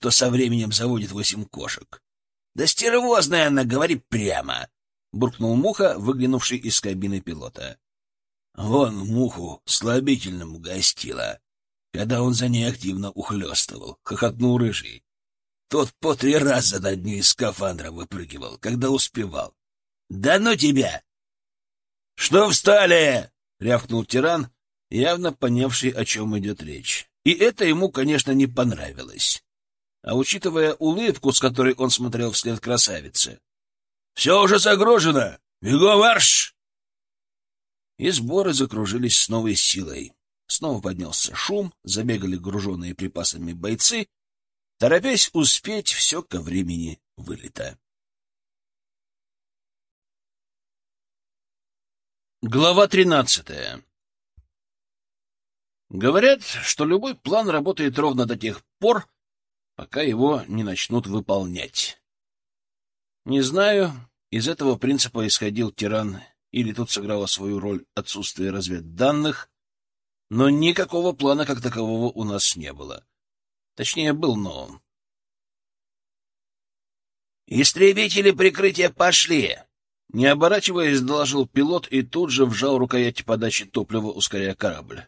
кто со временем заводит восемь кошек. Да стервозная она, говори прямо, — буркнул Муха, выглянувший из кабины пилота. Вон Муху слабительным гостила, когда он за ней активно ухлёстывал, — хохотнул Рыжий. Тот по три раза над ней из скафандра выпрыгивал, когда успевал. «Да ну тебя!» «Что встали?» — рявкнул тиран, явно понявший, о чем идет речь. И это ему, конечно, не понравилось. А учитывая улыбку, с которой он смотрел вслед красавице, «Все уже загружено! Бегом марш!» И сборы закружились с новой силой. Снова поднялся шум, забегали груженные припасами бойцы, торопясь успеть все ко времени вылета. Глава тринадцатая Говорят, что любой план работает ровно до тех пор, пока его не начнут выполнять. Не знаю, из этого принципа исходил тиран, или тут сыграло свою роль отсутствие разведданных, но никакого плана как такового у нас не было. Точнее, был, но... «Истребители прикрытия пошли!» Не оборачиваясь, доложил пилот и тут же вжал рукоять подачи топлива, ускоряя корабль.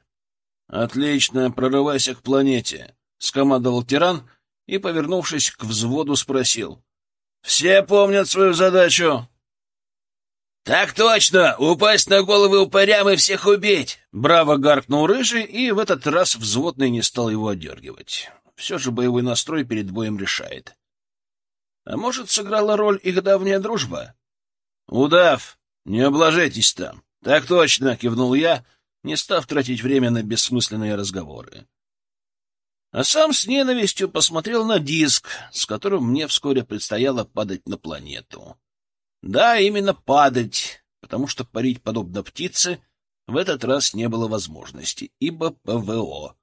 «Отлично, прорывайся к планете», — скомандовал тиран и, повернувшись к взводу, спросил. «Все помнят свою задачу?» «Так точно! Упасть на головы упырям и всех убить!» Браво гаркнул Рыжий, и в этот раз взводный не стал его одергивать. Все же боевой настрой перед боем решает. А может, сыграла роль их давняя дружба? «Удав, не облажайтесь там!» «Так точно!» — кивнул я, не став тратить время на бессмысленные разговоры. А сам с ненавистью посмотрел на диск, с которым мне вскоре предстояло падать на планету. Да, именно падать, потому что парить подобно птице в этот раз не было возможности, ибо ПВО.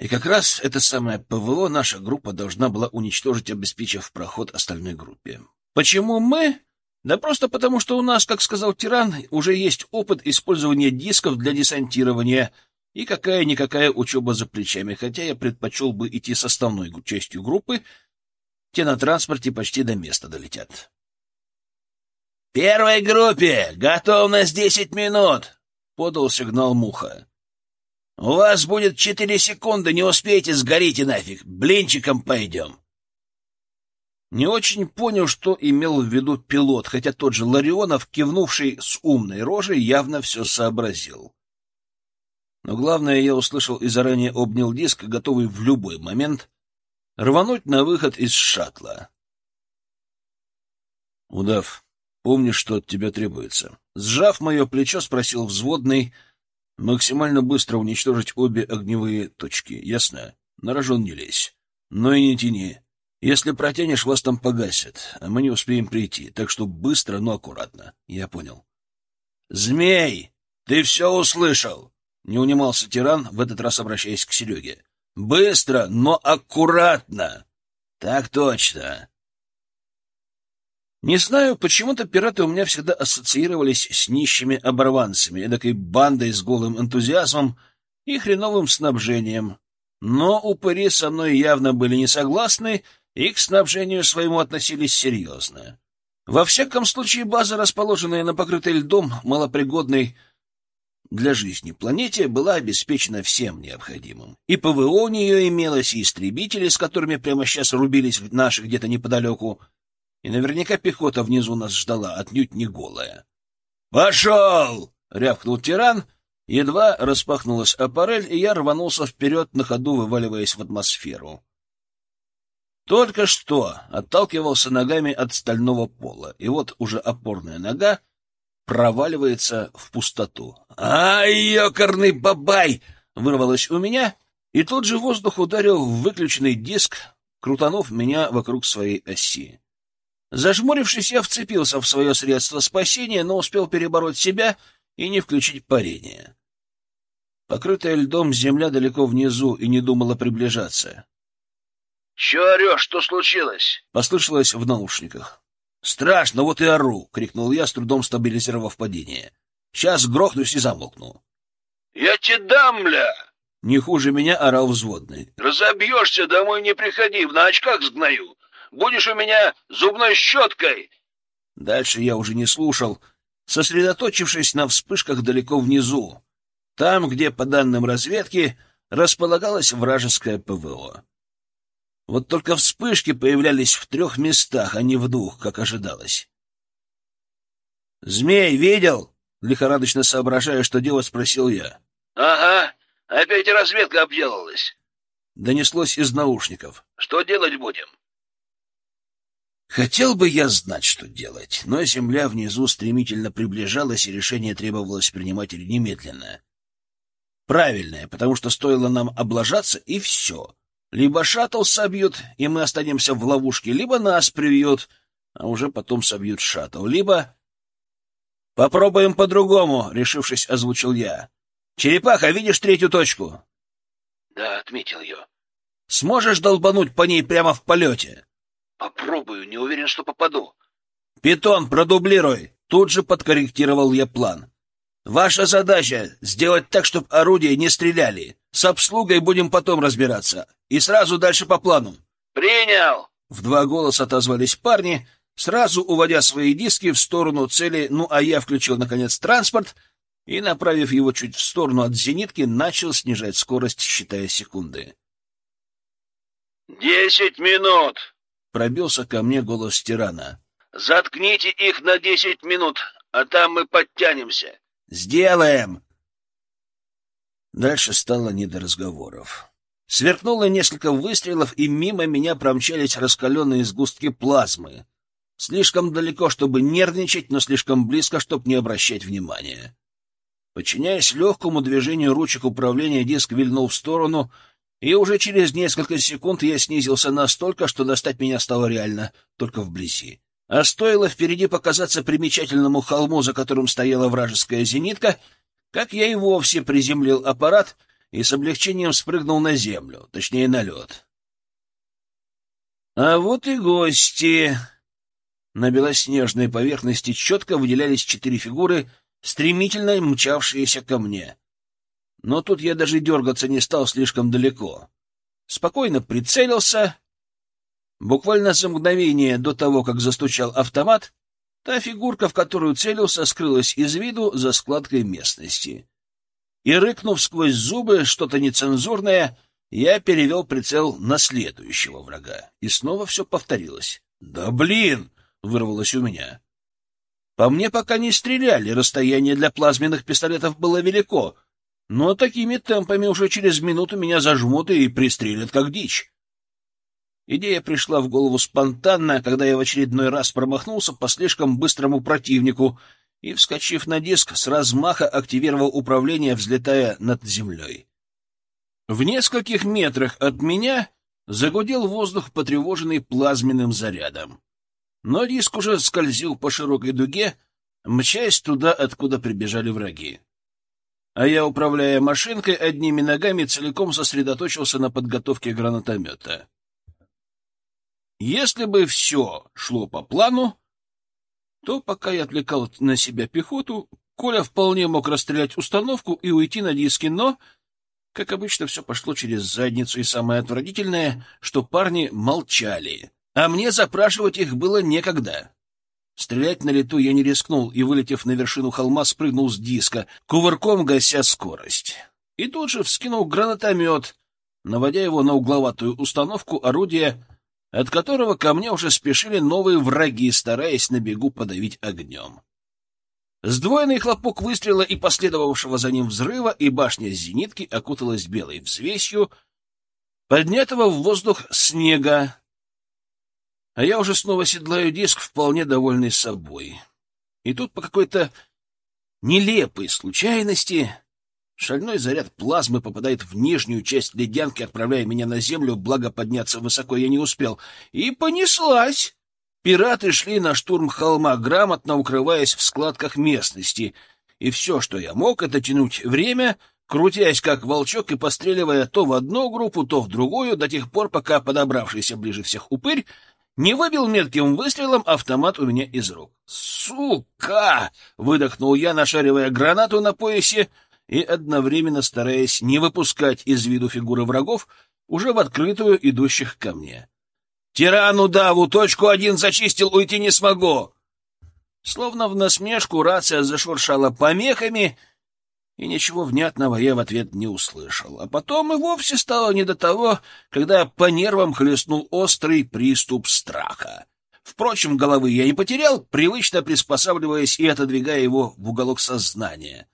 И как раз это самое ПВО наша группа должна была уничтожить, обеспечив проход остальной группе. Почему мы? Да просто потому, что у нас, как сказал Тиран, уже есть опыт использования дисков для десантирования и какая-никакая учеба за плечами, хотя я предпочел бы идти с основной частью группы, те на транспорте почти до места долетят. «Первой группе! Готовность десять минут!» — подал сигнал Муха. «У вас будет четыре секунды, не успеете, сгорите нафиг, блинчиком пойдем!» Не очень понял, что имел в виду пилот, хотя тот же Ларионов, кивнувший с умной рожей, явно все сообразил. Но главное, я услышал и заранее обнял диск, готовый в любой момент рвануть на выход из шаттла. «Удав, помнишь, что от тебя требуется?» Сжав мое плечо, спросил взводный, максимально быстро уничтожить обе огневые точки, ясно? На рожон не лезь, но и не тяни. Если протянешь, вас там погасят, а мы не успеем прийти, так что быстро, но аккуратно. Я понял. «Змей, ты все услышал!» — не унимался тиран, в этот раз обращаясь к Сереге. «Быстро, но аккуратно!» «Так точно!» Не знаю, почему-то пираты у меня всегда ассоциировались с нищими оборванцами, эдакой бандой с голым энтузиазмом и хреновым снабжением. Но упыри со мной явно были не согласны — и к снабжению своему относились серьезно. Во всяком случае, база, расположенная на покрытой льдом, малопригодной для жизни планете, была обеспечена всем необходимым. И ПВО у нее имелось, и истребители, с которыми прямо сейчас рубились наши где-то неподалеку, и наверняка пехота внизу нас ждала, отнюдь не голая. «Пошел!» — рявкнул тиран. Едва распахнулась аппарель, и я рванулся вперед, на ходу вываливаясь в атмосферу. Только что отталкивался ногами от стального пола, и вот уже опорная нога проваливается в пустоту. «Ай, ёкарный бабай!» — вырвалось у меня, и тут же воздух ударил в выключенный диск, крутанув меня вокруг своей оси. Зажмурившись, я вцепился в свое средство спасения, но успел перебороть себя и не включить парение. Покрытая льдом земля далеко внизу и не думала приближаться. «Чё орёшь? Что случилось?» — послышалось в наушниках. «Страшно, вот и ору!» — крикнул я, с трудом стабилизировав падение. «Сейчас грохнусь и замолкну». «Я тебе дам, бля!» Не хуже меня орал взводный. Разобьешься, домой не приходи, на очках сгною. Будешь у меня зубной щеткой. Дальше я уже не слушал, сосредоточившись на вспышках далеко внизу, там, где, по данным разведки, располагалось вражеское ПВО. Вот только вспышки появлялись в трех местах, а не в двух, как ожидалось. «Змей видел?» — лихорадочно соображая, что делать, спросил я. «Ага, опять разведка обделалась». Донеслось из наушников. «Что делать будем?» Хотел бы я знать, что делать, но земля внизу стремительно приближалась, и решение требовалось принимать немедленно. Правильное, потому что стоило нам облажаться, и все. Либо шаттл собьют, и мы останемся в ловушке, либо нас привьют, а уже потом собьют шаттл, либо... «Попробуем по-другому», — решившись, озвучил я. «Черепаха, видишь третью точку?» «Да, отметил ее». «Сможешь долбануть по ней прямо в полете?» Попробую, не уверен, что попаду. Питон, продублируй. Тут же подкорректировал я план. Ваша задача — сделать так, чтобы орудия не стреляли. С обслугой будем потом разбираться. И сразу дальше по плану. Принял! В два голоса отозвались парни, сразу уводя свои диски в сторону цели, ну а я включил, наконец, транспорт и, направив его чуть в сторону от зенитки, начал снижать скорость, считая секунды. «Десять минут!» Пробился ко мне голос тирана. «Заткните их на десять минут, а там мы подтянемся». «Сделаем!» Дальше стало не до разговоров. Сверкнуло несколько выстрелов, и мимо меня промчались раскаленные сгустки плазмы. Слишком далеко, чтобы нервничать, но слишком близко, чтобы не обращать внимания. Подчиняясь легкому движению ручек управления, диск вильнул в сторону — и уже через несколько секунд я снизился настолько, что достать меня стало реально только вблизи. А стоило впереди показаться примечательному холму, за которым стояла вражеская зенитка, как я и вовсе приземлил аппарат и с облегчением спрыгнул на землю, точнее на лед. А вот и гости. На белоснежной поверхности четко выделялись четыре фигуры, стремительно мчавшиеся ко мне. Но тут я даже дергаться не стал слишком далеко. Спокойно прицелился. Буквально за мгновение до того, как застучал автомат, та фигурка, в которую целился, скрылась из виду за складкой местности. И, рыкнув сквозь зубы что-то нецензурное, я перевел прицел на следующего врага. И снова все повторилось. «Да блин!» — вырвалось у меня. По мне пока не стреляли, расстояние для плазменных пистолетов было велико, но такими темпами уже через минуту меня зажмут и пристрелят как дичь. Идея пришла в голову спонтанно, когда я в очередной раз промахнулся по слишком быстрому противнику и, вскочив на диск, с размаха активировал управление, взлетая над землей. В нескольких метрах от меня загудел воздух, потревоженный плазменным зарядом. Но диск уже скользил по широкой дуге, мчась туда, откуда прибежали враги а я, управляя машинкой, одними ногами целиком сосредоточился на подготовке гранатомета. Если бы все шло по плану, то пока я отвлекал на себя пехоту, Коля вполне мог расстрелять установку и уйти на диски, но, как обычно, все пошло через задницу, и самое отвратительное, что парни молчали, а мне запрашивать их было некогда. Стрелять на лету я не рискнул и, вылетев на вершину холма, спрыгнул с диска, кувырком гася скорость. И тут же вскинул гранатомет, наводя его на угловатую установку орудия, от которого ко мне уже спешили новые враги, стараясь на бегу подавить огнем. Сдвоенный хлопок выстрела и последовавшего за ним взрыва, и башня зенитки окуталась белой взвесью, поднятого в воздух снега, а я уже снова седлаю диск, вполне довольный собой. И тут по какой-то нелепой случайности шальной заряд плазмы попадает в нижнюю часть ледянки, отправляя меня на землю, благо подняться высоко я не успел. И понеслась! Пираты шли на штурм холма, грамотно укрываясь в складках местности, и все, что я мог, это тянуть время, крутясь как волчок и постреливая то в одну группу, то в другую, до тех пор, пока подобравшийся ближе всех упырь не выбил метким выстрелом автомат у меня из рук. «Сука!» — выдохнул я, нашаривая гранату на поясе и одновременно стараясь не выпускать из виду фигуры врагов, уже в открытую идущих ко мне. «Тирану даву! Точку один зачистил, уйти не смогу!» Словно в насмешку рация зашуршала помехами, и ничего внятного я в ответ не услышал. А потом и вовсе стало не до того, когда по нервам хлестнул острый приступ страха. Впрочем, головы я не потерял, привычно приспосабливаясь и отодвигая его в уголок сознания.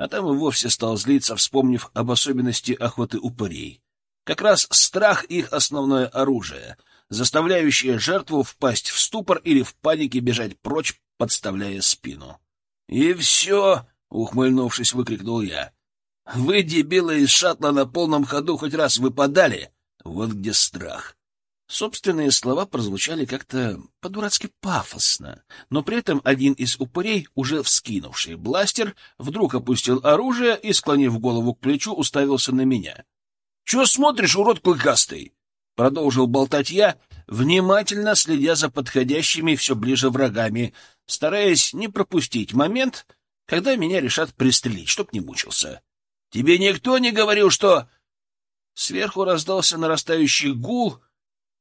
А там и вовсе стал злиться, вспомнив об особенности охоты упырей. Как раз страх — их основное оружие, заставляющее жертву впасть в ступор или в панике бежать прочь, подставляя спину. — И все! — ухмыльнувшись, выкрикнул я. — Вы, дебилы из шаттла, на полном ходу хоть раз выпадали? Вот где страх. Собственные слова прозвучали как-то по-дурацки пафосно, но при этом один из упырей, уже вскинувший бластер, вдруг опустил оружие и, склонив голову к плечу, уставился на меня. — Чего смотришь, урод клыкастый? — продолжил болтать я, внимательно следя за подходящими все ближе врагами, стараясь не пропустить момент, когда меня решат пристрелить, чтоб не мучился. — Тебе никто не говорил, что... Сверху раздался нарастающий гул —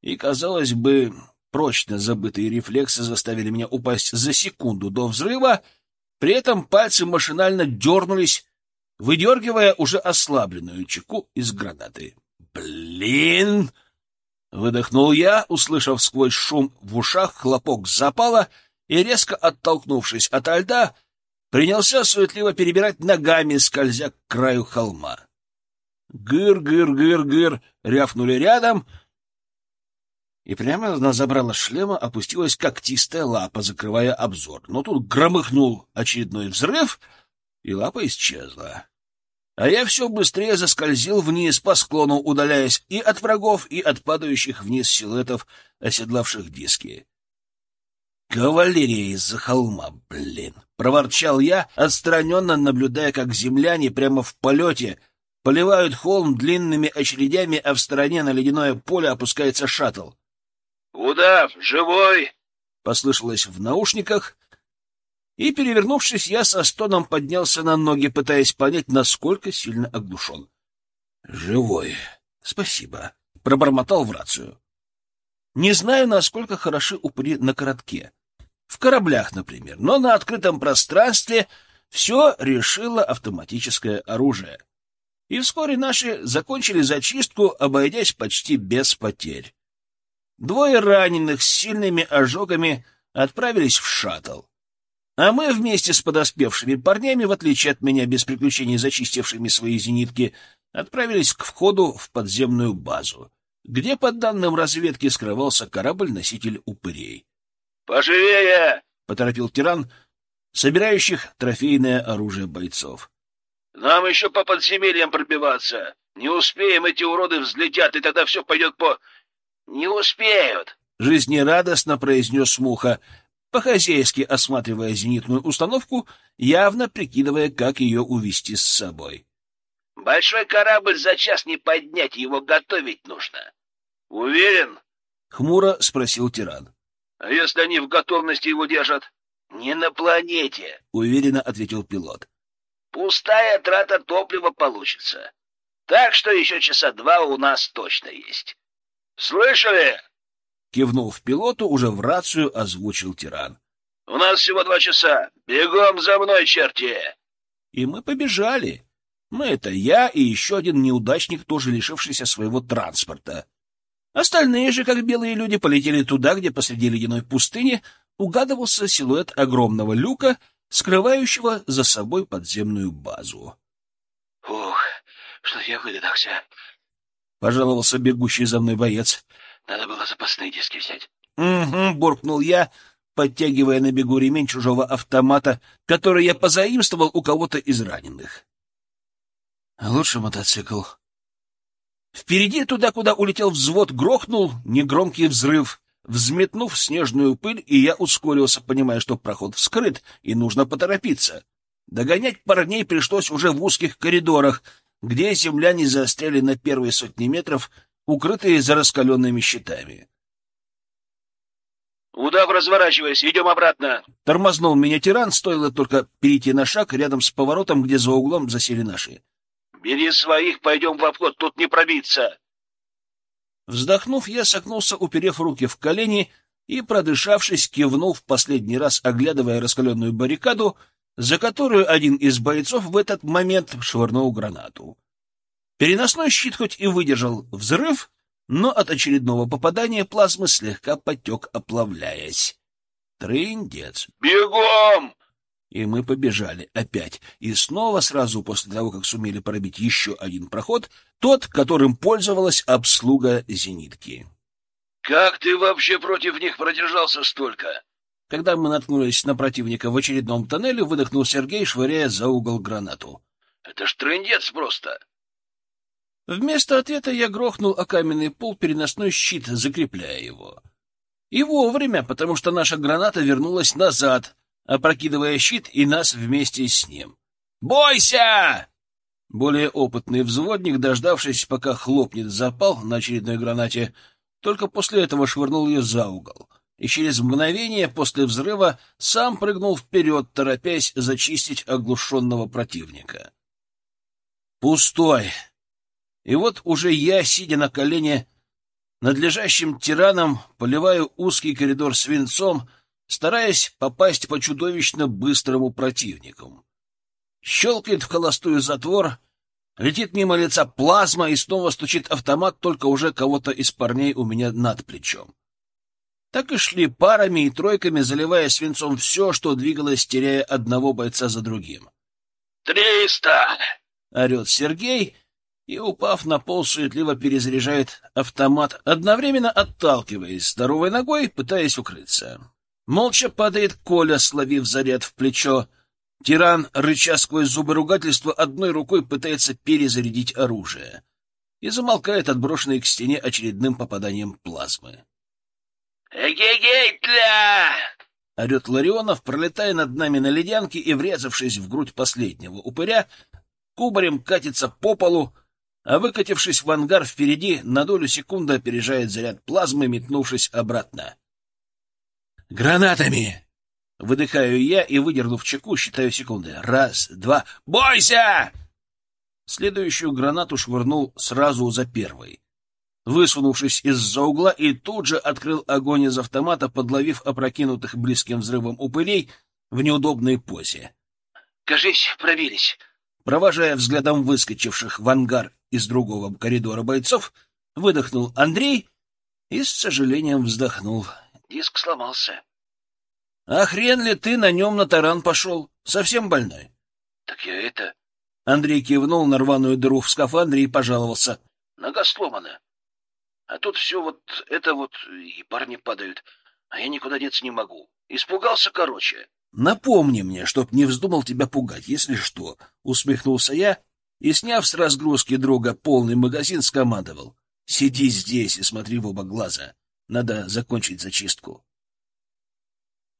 и, казалось бы, прочно забытые рефлексы заставили меня упасть за секунду до взрыва, при этом пальцы машинально дернулись, выдергивая уже ослабленную чеку из гранаты. «Блин!» — выдохнул я, услышав сквозь шум в ушах хлопок запала и, резко оттолкнувшись от льда, принялся суетливо перебирать ногами, скользя к краю холма. «Гыр-гыр-гыр-гыр!» — рявкнули рядом — и прямо на забрало шлема опустилась когтистая лапа, закрывая обзор. Но тут громыхнул очередной взрыв, и лапа исчезла. А я все быстрее заскользил вниз по склону, удаляясь и от врагов, и от падающих вниз силуэтов, оседлавших диски. «Кавалерия из-за холма, блин!» — проворчал я, отстраненно наблюдая, как земляне прямо в полете поливают холм длинными очередями, а в стороне на ледяное поле опускается шаттл. «Удав, живой!» — послышалось в наушниках, и, перевернувшись, я со стоном поднялся на ноги, пытаясь понять, насколько сильно оглушен. «Живой. Спасибо», — пробормотал в рацию. Не знаю, насколько хороши упыри на коротке. В кораблях, например, но на открытом пространстве все решило автоматическое оружие. И вскоре наши закончили зачистку, обойдясь почти без потерь. Двое раненых с сильными ожогами отправились в шаттл. А мы вместе с подоспевшими парнями, в отличие от меня, без приключений зачистившими свои зенитки, отправились к входу в подземную базу, где, по данным разведки, скрывался корабль-носитель упырей. «Поживее!» — поторопил тиран, собирающих трофейное оружие бойцов. «Нам еще по подземельям пробиваться. Не успеем, эти уроды взлетят, и тогда все пойдет по «Не успеют!» — жизнерадостно произнес Муха, по-хозяйски осматривая зенитную установку, явно прикидывая, как ее увести с собой. «Большой корабль за час не поднять, его готовить нужно». «Уверен?» — хмуро спросил тиран. «А если они в готовности его держат?» «Не на планете», — уверенно ответил пилот. «Пустая трата топлива получится. Так что еще часа два у нас точно есть». «Слышали?» Кивнув пилоту, уже в рацию озвучил тиран. «У нас всего два часа. Бегом за мной, черти!» И мы побежали. Мы — это я и еще один неудачник, тоже лишившийся своего транспорта. Остальные же, как белые люди, полетели туда, где посреди ледяной пустыни угадывался силуэт огромного люка, скрывающего за собой подземную базу. — Ух, что я выдохся! — пожаловался бегущий за мной боец. — Надо было запасные диски взять. — Угу, — буркнул я, подтягивая на бегу ремень чужого автомата, который я позаимствовал у кого-то из раненых. — Лучше мотоцикл. Впереди, туда, куда улетел взвод, грохнул негромкий взрыв, взметнув снежную пыль, и я ускорился, понимая, что проход вскрыт, и нужно поторопиться. Догонять парней пришлось уже в узких коридорах — где земляне застряли на первые сотни метров, укрытые за раскаленными щитами. Удав, разворачивайся, идем обратно. Тормознул меня тиран, стоило только перейти на шаг рядом с поворотом, где за углом засели наши. Бери своих, пойдем в обход, тут не пробиться. Вздохнув, я согнулся, уперев руки в колени и, продышавшись, кивнул в последний раз, оглядывая раскаленную баррикаду, за которую один из бойцов в этот момент швырнул гранату. Переносной щит хоть и выдержал взрыв, но от очередного попадания плазмы слегка потек, оплавляясь. Трындец. «Бегом!» И мы побежали опять. И снова, сразу после того, как сумели пробить еще один проход, тот, которым пользовалась обслуга зенитки. «Как ты вообще против них продержался столько?» Когда мы наткнулись на противника в очередном тоннеле, выдохнул Сергей, швыряя за угол гранату. «Это ж трындец просто!» Вместо ответа я грохнул о каменный пол переносной щит, закрепляя его. И вовремя, потому что наша граната вернулась назад, опрокидывая щит и нас вместе с ним. «Бойся!» Более опытный взводник, дождавшись, пока хлопнет запал на очередной гранате, только после этого швырнул ее за угол, и через мгновение после взрыва сам прыгнул вперед, торопясь зачистить оглушенного противника. «Пустой!» И вот уже я, сидя на колене над лежащим тираном, поливаю узкий коридор свинцом, стараясь попасть по чудовищно быстрому противнику. Щелкает в холостую затвор, летит мимо лица плазма и снова стучит автомат, только уже кого-то из парней у меня над плечом. Так и шли парами и тройками, заливая свинцом все, что двигалось, теряя одного бойца за другим. «Триста!» — орет Сергей — и, упав на пол, суетливо перезаряжает автомат, одновременно отталкиваясь здоровой ногой, пытаясь укрыться. Молча падает Коля, словив заряд в плечо. Тиран, рыча сквозь зубы ругательства, одной рукой пытается перезарядить оружие и замолкает отброшенный к стене очередным попаданием плазмы. «Эгегей, тля!» — орет Ларионов, пролетая над нами на ледянке и, врезавшись в грудь последнего упыря, кубарем катится по полу, а выкатившись в ангар впереди, на долю секунды опережает заряд плазмы, метнувшись обратно. «Гранатами!» Выдыхаю я и, выдернув чеку, считаю секунды. Раз, два... «Бойся!» Следующую гранату швырнул сразу за первой, высунувшись из-за угла, и тут же открыл огонь из автомата, подловив опрокинутых близким взрывом упырей в неудобной позе. «Кажись, пробились!» Провожая взглядом выскочивших в ангар из другого коридора бойцов, выдохнул Андрей и с сожалением вздохнул. Диск сломался. — А хрен ли ты на нем на таран пошел? Совсем больной? — Так я это... Андрей кивнул на рваную дыру в скафандре и пожаловался. — Нога сломана. А тут все вот это вот, и парни падают, а я никуда деться не могу. Испугался короче. — Напомни мне, чтоб не вздумал тебя пугать, если что, — усмехнулся я и, сняв с разгрузки друга полный магазин, скомандовал. — Сиди здесь и смотри в оба глаза. Надо закончить зачистку.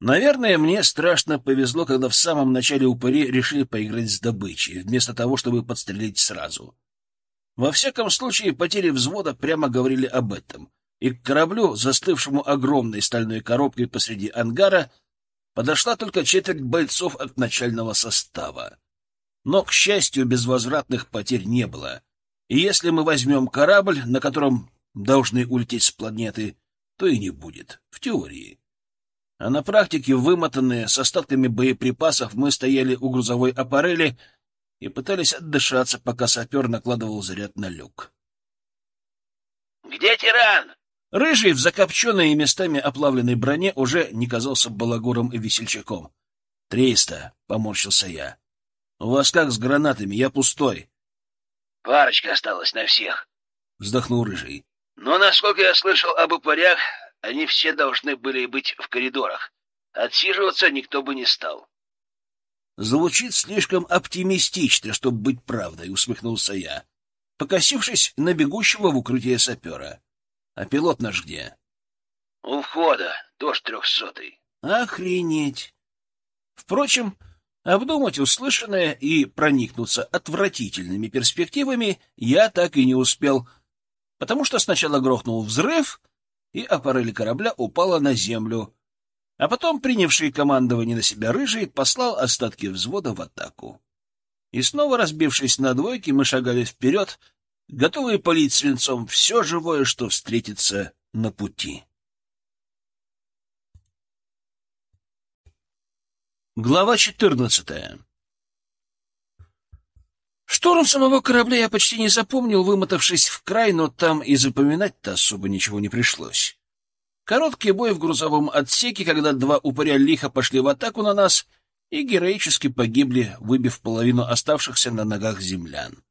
Наверное, мне страшно повезло, когда в самом начале упыри решили поиграть с добычей, вместо того, чтобы подстрелить сразу. Во всяком случае, потери взвода прямо говорили об этом, и к кораблю, застывшему огромной стальной коробкой посреди ангара, подошла только четверть бойцов от начального состава. Но, к счастью, безвозвратных потерь не было. И если мы возьмем корабль, на котором должны улететь с планеты, то и не будет, в теории. А на практике, вымотанные, с остатками боеприпасов, мы стояли у грузовой аппарели и пытались отдышаться, пока сапер накладывал заряд на люк. «Где тиран?» Рыжий в закопченной и местами оплавленной броне уже не казался балагуром и весельчаком. «Триста», — поморщился я. «У вас как с гранатами? Я пустой». «Парочка осталась на всех», — вздохнул Рыжий. «Но, насколько я слышал об упырях, они все должны были быть в коридорах. Отсиживаться никто бы не стал». «Звучит слишком оптимистично, чтобы быть правдой», — усмехнулся я, покосившись на бегущего в укрытие сапера. А пилот наш где? — У входа, тоже трехсотый. — Охренеть! Впрочем, обдумать услышанное и проникнуться отвратительными перспективами я так и не успел, потому что сначала грохнул взрыв, и аппарель корабля упала на землю, А потом, принявший командование на себя рыжий, послал остатки взвода в атаку. И снова разбившись на двойки, мы шагали вперед, готовые полить свинцом все живое, что встретится на пути. Глава четырнадцатая Шторм самого корабля я почти не запомнил, вымотавшись в край, но там и запоминать-то особо ничего не пришлось. Короткий бой в грузовом отсеке, когда два упыря лихо пошли в атаку на нас и героически погибли, выбив половину оставшихся на ногах землян.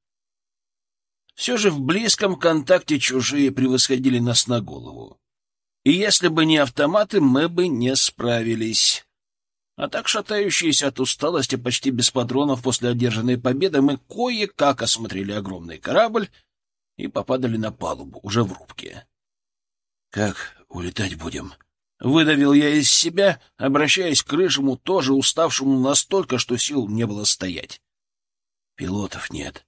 Все же в близком контакте чужие превосходили нас на голову. И если бы не автоматы, мы бы не справились. А так, шатающиеся от усталости, почти без патронов после одержанной победы, мы кое-как осмотрели огромный корабль и попадали на палубу, уже в рубке. — Как улетать будем? — выдавил я из себя, обращаясь к рыжему, тоже уставшему настолько, что сил не было стоять. — Пилотов нет.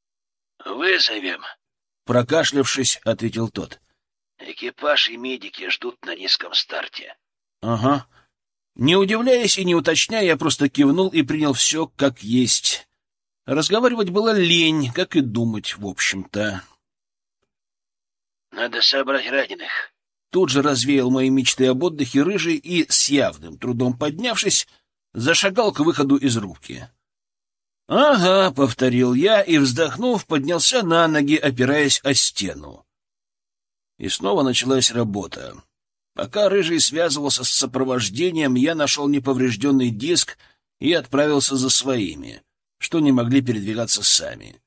— Вызовем, — прокашлявшись, ответил тот. — Экипаж и медики ждут на низком старте. — Ага. — не удивляясь и не уточняя, я просто кивнул и принял все как есть. Разговаривать было лень, как и думать, в общем-то. «Надо собрать раненых». Тут же развеял мои мечты об отдыхе рыжий и, с явным трудом поднявшись, зашагал к выходу из рубки. «Ага», — повторил я и, вздохнув, поднялся на ноги, опираясь о стену. И снова началась работа. Пока Рыжий связывался с сопровождением, я нашел неповрежденный диск и отправился за своими, что не могли передвигаться сами.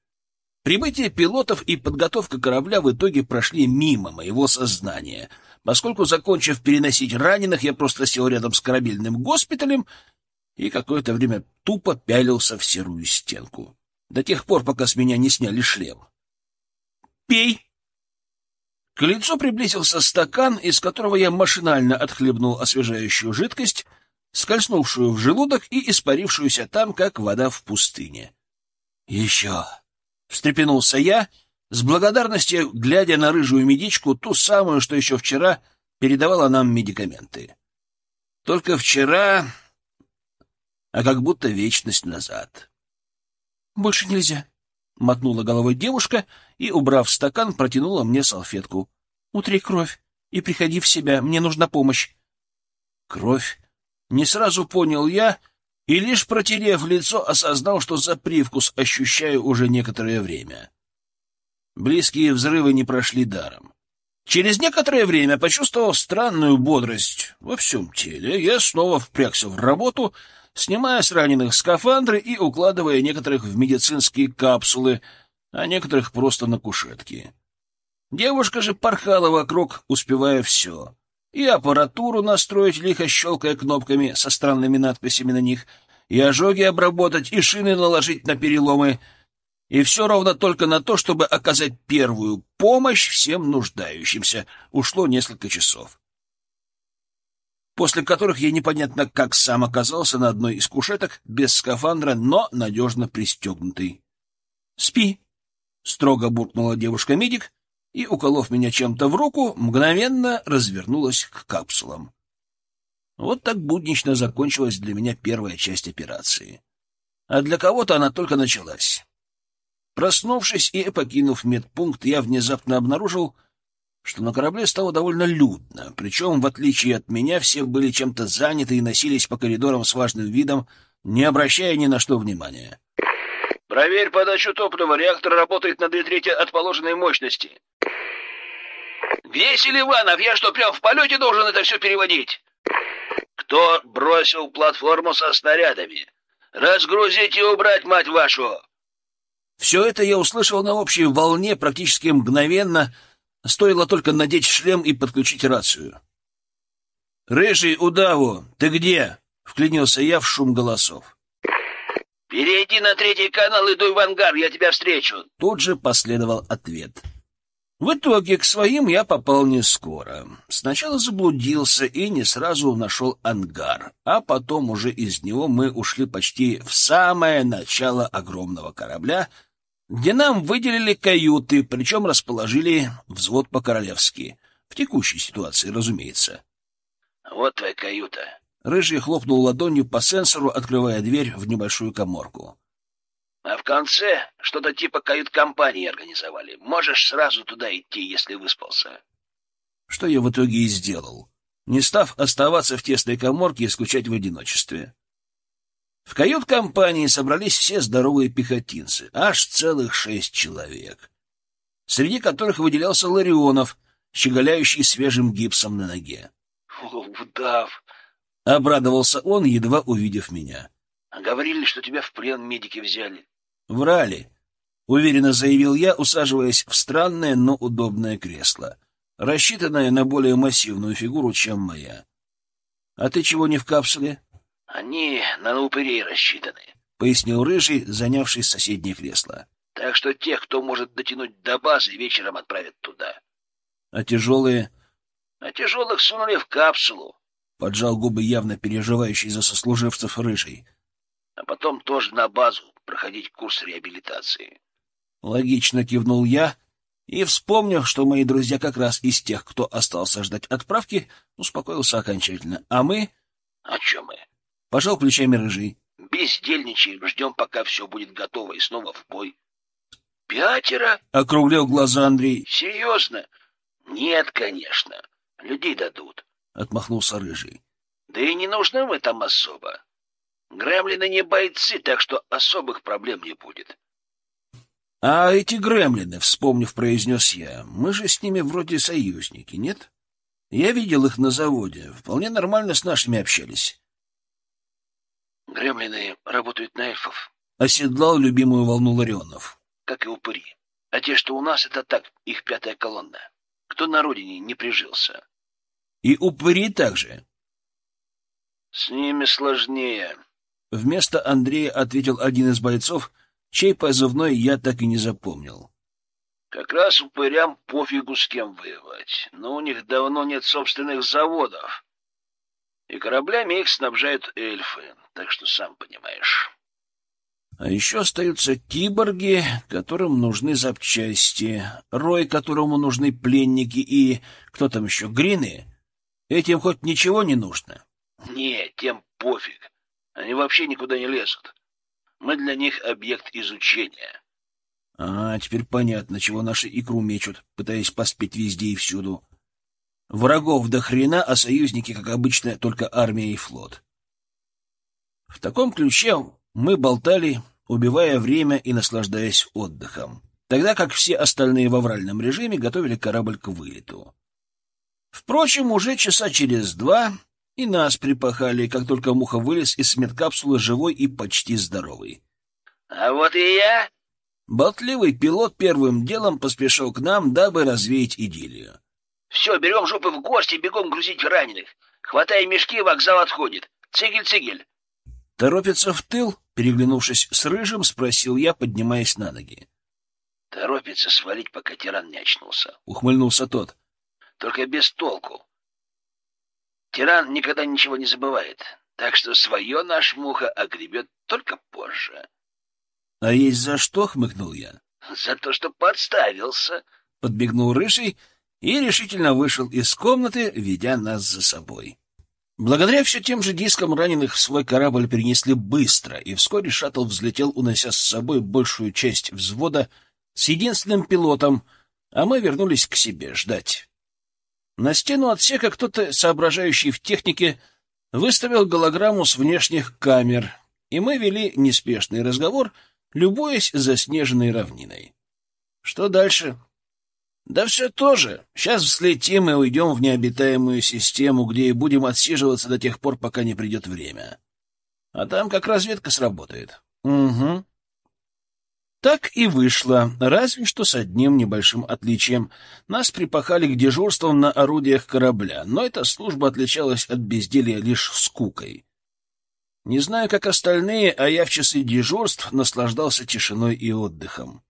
Прибытие пилотов и подготовка корабля в итоге прошли мимо моего сознания, поскольку, закончив переносить раненых, я просто сел рядом с корабельным госпиталем и какое-то время тупо пялился в серую стенку, до тех пор, пока с меня не сняли шлем. «Пей!» К лицу приблизился стакан, из которого я машинально отхлебнул освежающую жидкость, скользнувшую в желудок и испарившуюся там, как вода в пустыне. «Еще!» — встрепенулся я, с благодарностью глядя на рыжую медичку, ту самую, что еще вчера передавала нам медикаменты. Только вчера, а как будто вечность назад. «Больше нельзя», — мотнула головой девушка и, убрав стакан, протянула мне салфетку. — Утри кровь и приходи в себя, мне нужна помощь. Кровь? Не сразу понял я, и лишь протерев лицо, осознал, что за привкус ощущаю уже некоторое время. Близкие взрывы не прошли даром. Через некоторое время, почувствовав странную бодрость во всем теле, я снова впрягся в работу, снимая с раненых скафандры и укладывая некоторых в медицинские капсулы, а некоторых просто на кушетке. Девушка же порхала вокруг, успевая все. И аппаратуру настроить, лихо щелкая кнопками со странными надписями на них, и ожоги обработать, и шины наложить на переломы, и все ровно только на то, чтобы оказать первую помощь всем нуждающимся. Ушло несколько часов после которых я непонятно как сам оказался на одной из кушеток без скафандра, но надежно пристегнутый. — Спи, — строго буркнула девушка-медик и, уколов меня чем-то в руку, мгновенно развернулась к капсулам. Вот так буднично закончилась для меня первая часть операции. А для кого-то она только началась. Проснувшись и покинув медпункт, я внезапно обнаружил, что на корабле стало довольно людно, причем, в отличие от меня, все были чем-то заняты и носились по коридорам с важным видом, не обращая ни на что внимания. «Проверь подачу топлива, реактор работает на две трети от положенной мощности». «Где Селиванов? Я что, прям в полете должен это все переводить?» «Кто бросил платформу со снарядами? Разгрузить и убрать, мать вашу!» Все это я услышал на общей волне практически мгновенно, Стоило только надеть шлем и подключить рацию. «Рыжий удаву, ты где?» — вклинился я в шум голосов. «Перейди на третий канал и дуй в ангар, я тебя встречу!» Тут же последовал ответ. В итоге к своим я попал не скоро. Сначала заблудился и не сразу нашел ангар, а потом уже из него мы ушли почти в самое начало огромного корабля, где нам выделили каюты, причем расположили взвод по-королевски. В текущей ситуации, разумеется. Вот твоя каюта. Рыжий хлопнул ладонью по сенсору, открывая дверь в небольшую коморку. А в конце что-то типа кают-компании организовали. Можешь сразу туда идти, если выспался. Что я в итоге и сделал, не став оставаться в тесной коморке и скучать в одиночестве. В кают-компании собрались все здоровые пехотинцы, аж целых шесть человек, среди которых выделялся Ларионов, щеголяющий свежим гипсом на ноге. — Удав! — обрадовался он, едва увидев меня. — Говорили, что тебя в плен медики взяли. — Врали, — уверенно заявил я, усаживаясь в странное, но удобное кресло, рассчитанное на более массивную фигуру, чем моя. — А ты чего не в капсуле? — Они на упырей рассчитаны, — пояснил Рыжий, занявший соседнее кресло. — Так что тех, кто может дотянуть до базы, вечером отправят туда. — А тяжелые? — А тяжелых сунули в капсулу. — поджал губы явно переживающий за сослуживцев Рыжий. — А потом тоже на базу проходить курс реабилитации. Логично кивнул я и, вспомнив, что мои друзья как раз из тех, кто остался ждать отправки, успокоился окончательно. А мы... — О чем мы? — пожал плечами Рыжий. — Бездельничаем, ждем, пока все будет готово, и снова в бой. — Пятеро? — округлил глаза Андрей. — Серьезно? — Нет, конечно. Людей дадут. — отмахнулся Рыжий. — Да и не нужны мы там особо. Гремлины не бойцы, так что особых проблем не будет. — А эти гремлины, вспомнив, произнес я, мы же с ними вроде союзники, нет? Я видел их на заводе, вполне нормально с нашими общались. — Гремлины работают на эльфов. — оседлал любимую волну Ларионов. — Как и упыри. А те, что у нас, это так, их пятая колонна. Кто на родине не прижился. — И упыри также? — С ними сложнее. Вместо Андрея ответил один из бойцов, чей позывной я так и не запомнил. Как раз упырям пофигу с кем воевать, но у них давно нет собственных заводов. И кораблями их снабжают эльфы, так что сам понимаешь. А еще остаются киборги, которым нужны запчасти, Рой, которому нужны пленники, и кто там еще, Грины? Этим хоть ничего не нужно? Не, тем пофиг. Они вообще никуда не лезут. Мы для них объект изучения. А, теперь понятно, чего наши икру мечут, пытаясь поспеть везде и всюду. Врагов до хрена, а союзники, как обычно, только армия и флот. В таком ключе мы болтали, убивая время и наслаждаясь отдыхом, тогда как все остальные в авральном режиме готовили корабль к вылету. Впрочем, уже часа через два и нас припахали, как только Муха вылез из медкапсулы живой и почти здоровый. — А вот и я! Болтливый пилот первым делом поспешил к нам, дабы развеять идиллию. — Все, берем жопы в горсть и бегом грузить раненых. Хватай мешки, вокзал отходит. Цигель-цигель. — Торопится в тыл? — переглянувшись с Рыжим, спросил я, поднимаясь на ноги. — Торопится свалить, пока тиран не очнулся. — ухмыльнулся тот. — Только без толку. Тиран никогда ничего не забывает, так что свое наш муха огребет только позже. — А есть за что? — хмыкнул я. — За то, что подставился. — подбегнул Рыжий и решительно вышел из комнаты, ведя нас за собой. Благодаря все тем же дискам раненых в свой корабль перенесли быстро, и вскоре шаттл взлетел, унося с собой большую часть взвода с единственным пилотом, а мы вернулись к себе ждать. На стену отсека кто-то, соображающий в технике, выставил голограмму с внешних камер, и мы вели неспешный разговор, любуясь заснеженной равниной. Что дальше? Да все то же. Сейчас взлетим и уйдем в необитаемую систему, где и будем отсиживаться до тех пор, пока не придет время. А там как разведка сработает. Угу. Так и вышло, разве что с одним небольшим отличием. Нас припахали к дежурствам на орудиях корабля, но эта служба отличалась от безделья лишь скукой. Не знаю, как остальные, а я в часы дежурств наслаждался тишиной и отдыхом.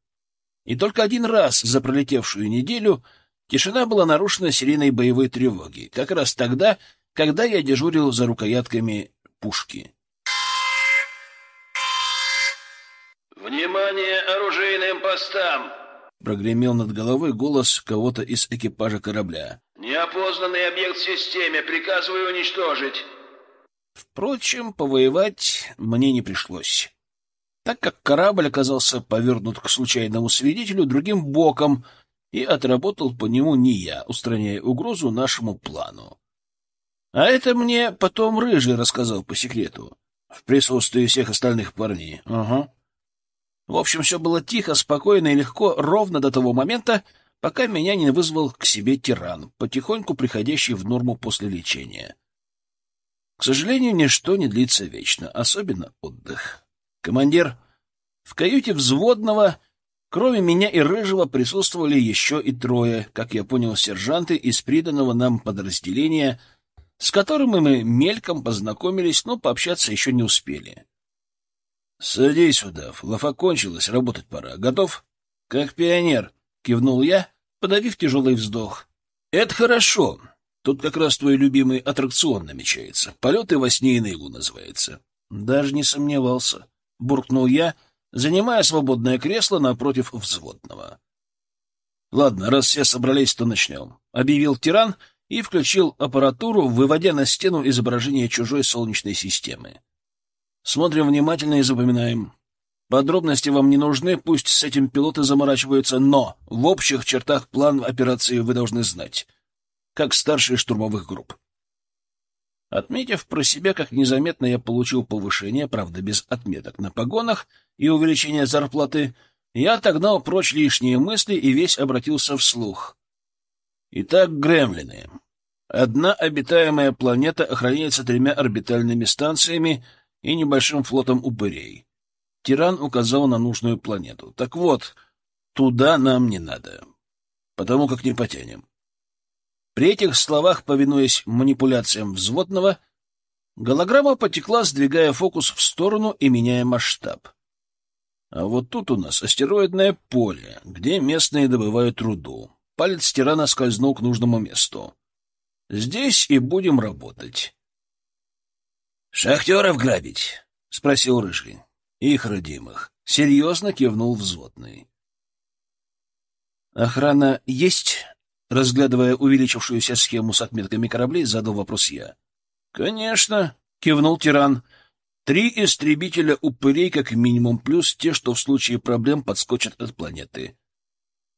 И только один раз за пролетевшую неделю тишина была нарушена сиреной боевой тревоги, как раз тогда, когда я дежурил за рукоятками пушки. «Внимание оружейным постам!» Прогремел над головой голос кого-то из экипажа корабля. Неопознанный объект в системе. Приказываю уничтожить. Впрочем, повоевать мне не пришлось, так как корабль оказался повернут к случайному свидетелю другим боком, и отработал по нему не я, устраняя угрозу нашему плану. А это мне потом Рыжий рассказал по секрету, в присутствии всех остальных парней. Ага. В общем, все было тихо, спокойно и легко, ровно до того момента, пока меня не вызвал к себе тиран, потихоньку приходящий в норму после лечения. К сожалению, ничто не длится вечно, особенно отдых. Командир, в каюте взводного, кроме меня и Рыжего, присутствовали еще и трое, как я понял, сержанты из приданного нам подразделения, с которыми мы мельком познакомились, но пообщаться еще не успели. — Садись, удав, лафа кончилась, работать пора. Готов? — Как пионер, — кивнул я, подавив тяжелый вздох. — Это хорошо. Тут как раз твой любимый аттракцион намечается. Полеты во сне и наяву называется. Даже не сомневался. Буркнул я, занимая свободное кресло напротив взводного. Ладно, раз все собрались, то начнем. Объявил тиран и включил аппаратуру, выводя на стену изображение чужой солнечной системы. Смотрим внимательно и запоминаем. Подробности вам не нужны, пусть с этим пилоты заморачиваются, но в общих чертах план операции вы должны знать как старший штурмовых групп. Отметив про себя, как незаметно я получил повышение, правда, без отметок на погонах и увеличения зарплаты, я отогнал прочь лишние мысли и весь обратился вслух. Итак, гремлины. Одна обитаемая планета охраняется тремя орбитальными станциями и небольшим флотом упырей. Тиран указал на нужную планету. Так вот, туда нам не надо, потому как не потянем. При этих словах, повинуясь манипуляциям взводного, голограмма потекла, сдвигая фокус в сторону и меняя масштаб. А вот тут у нас астероидное поле, где местные добывают руду. Палец тирана скользнул к нужному месту. Здесь и будем работать. — Шахтеров грабить? — спросил Рыжий. — Их родимых. Серьезно кивнул взводный. — Охрана есть? Разглядывая увеличившуюся схему с отметками кораблей, задал вопрос я. — Конечно, — кивнул тиран. — Три истребителя упырей как минимум, плюс те, что в случае проблем подскочат от планеты.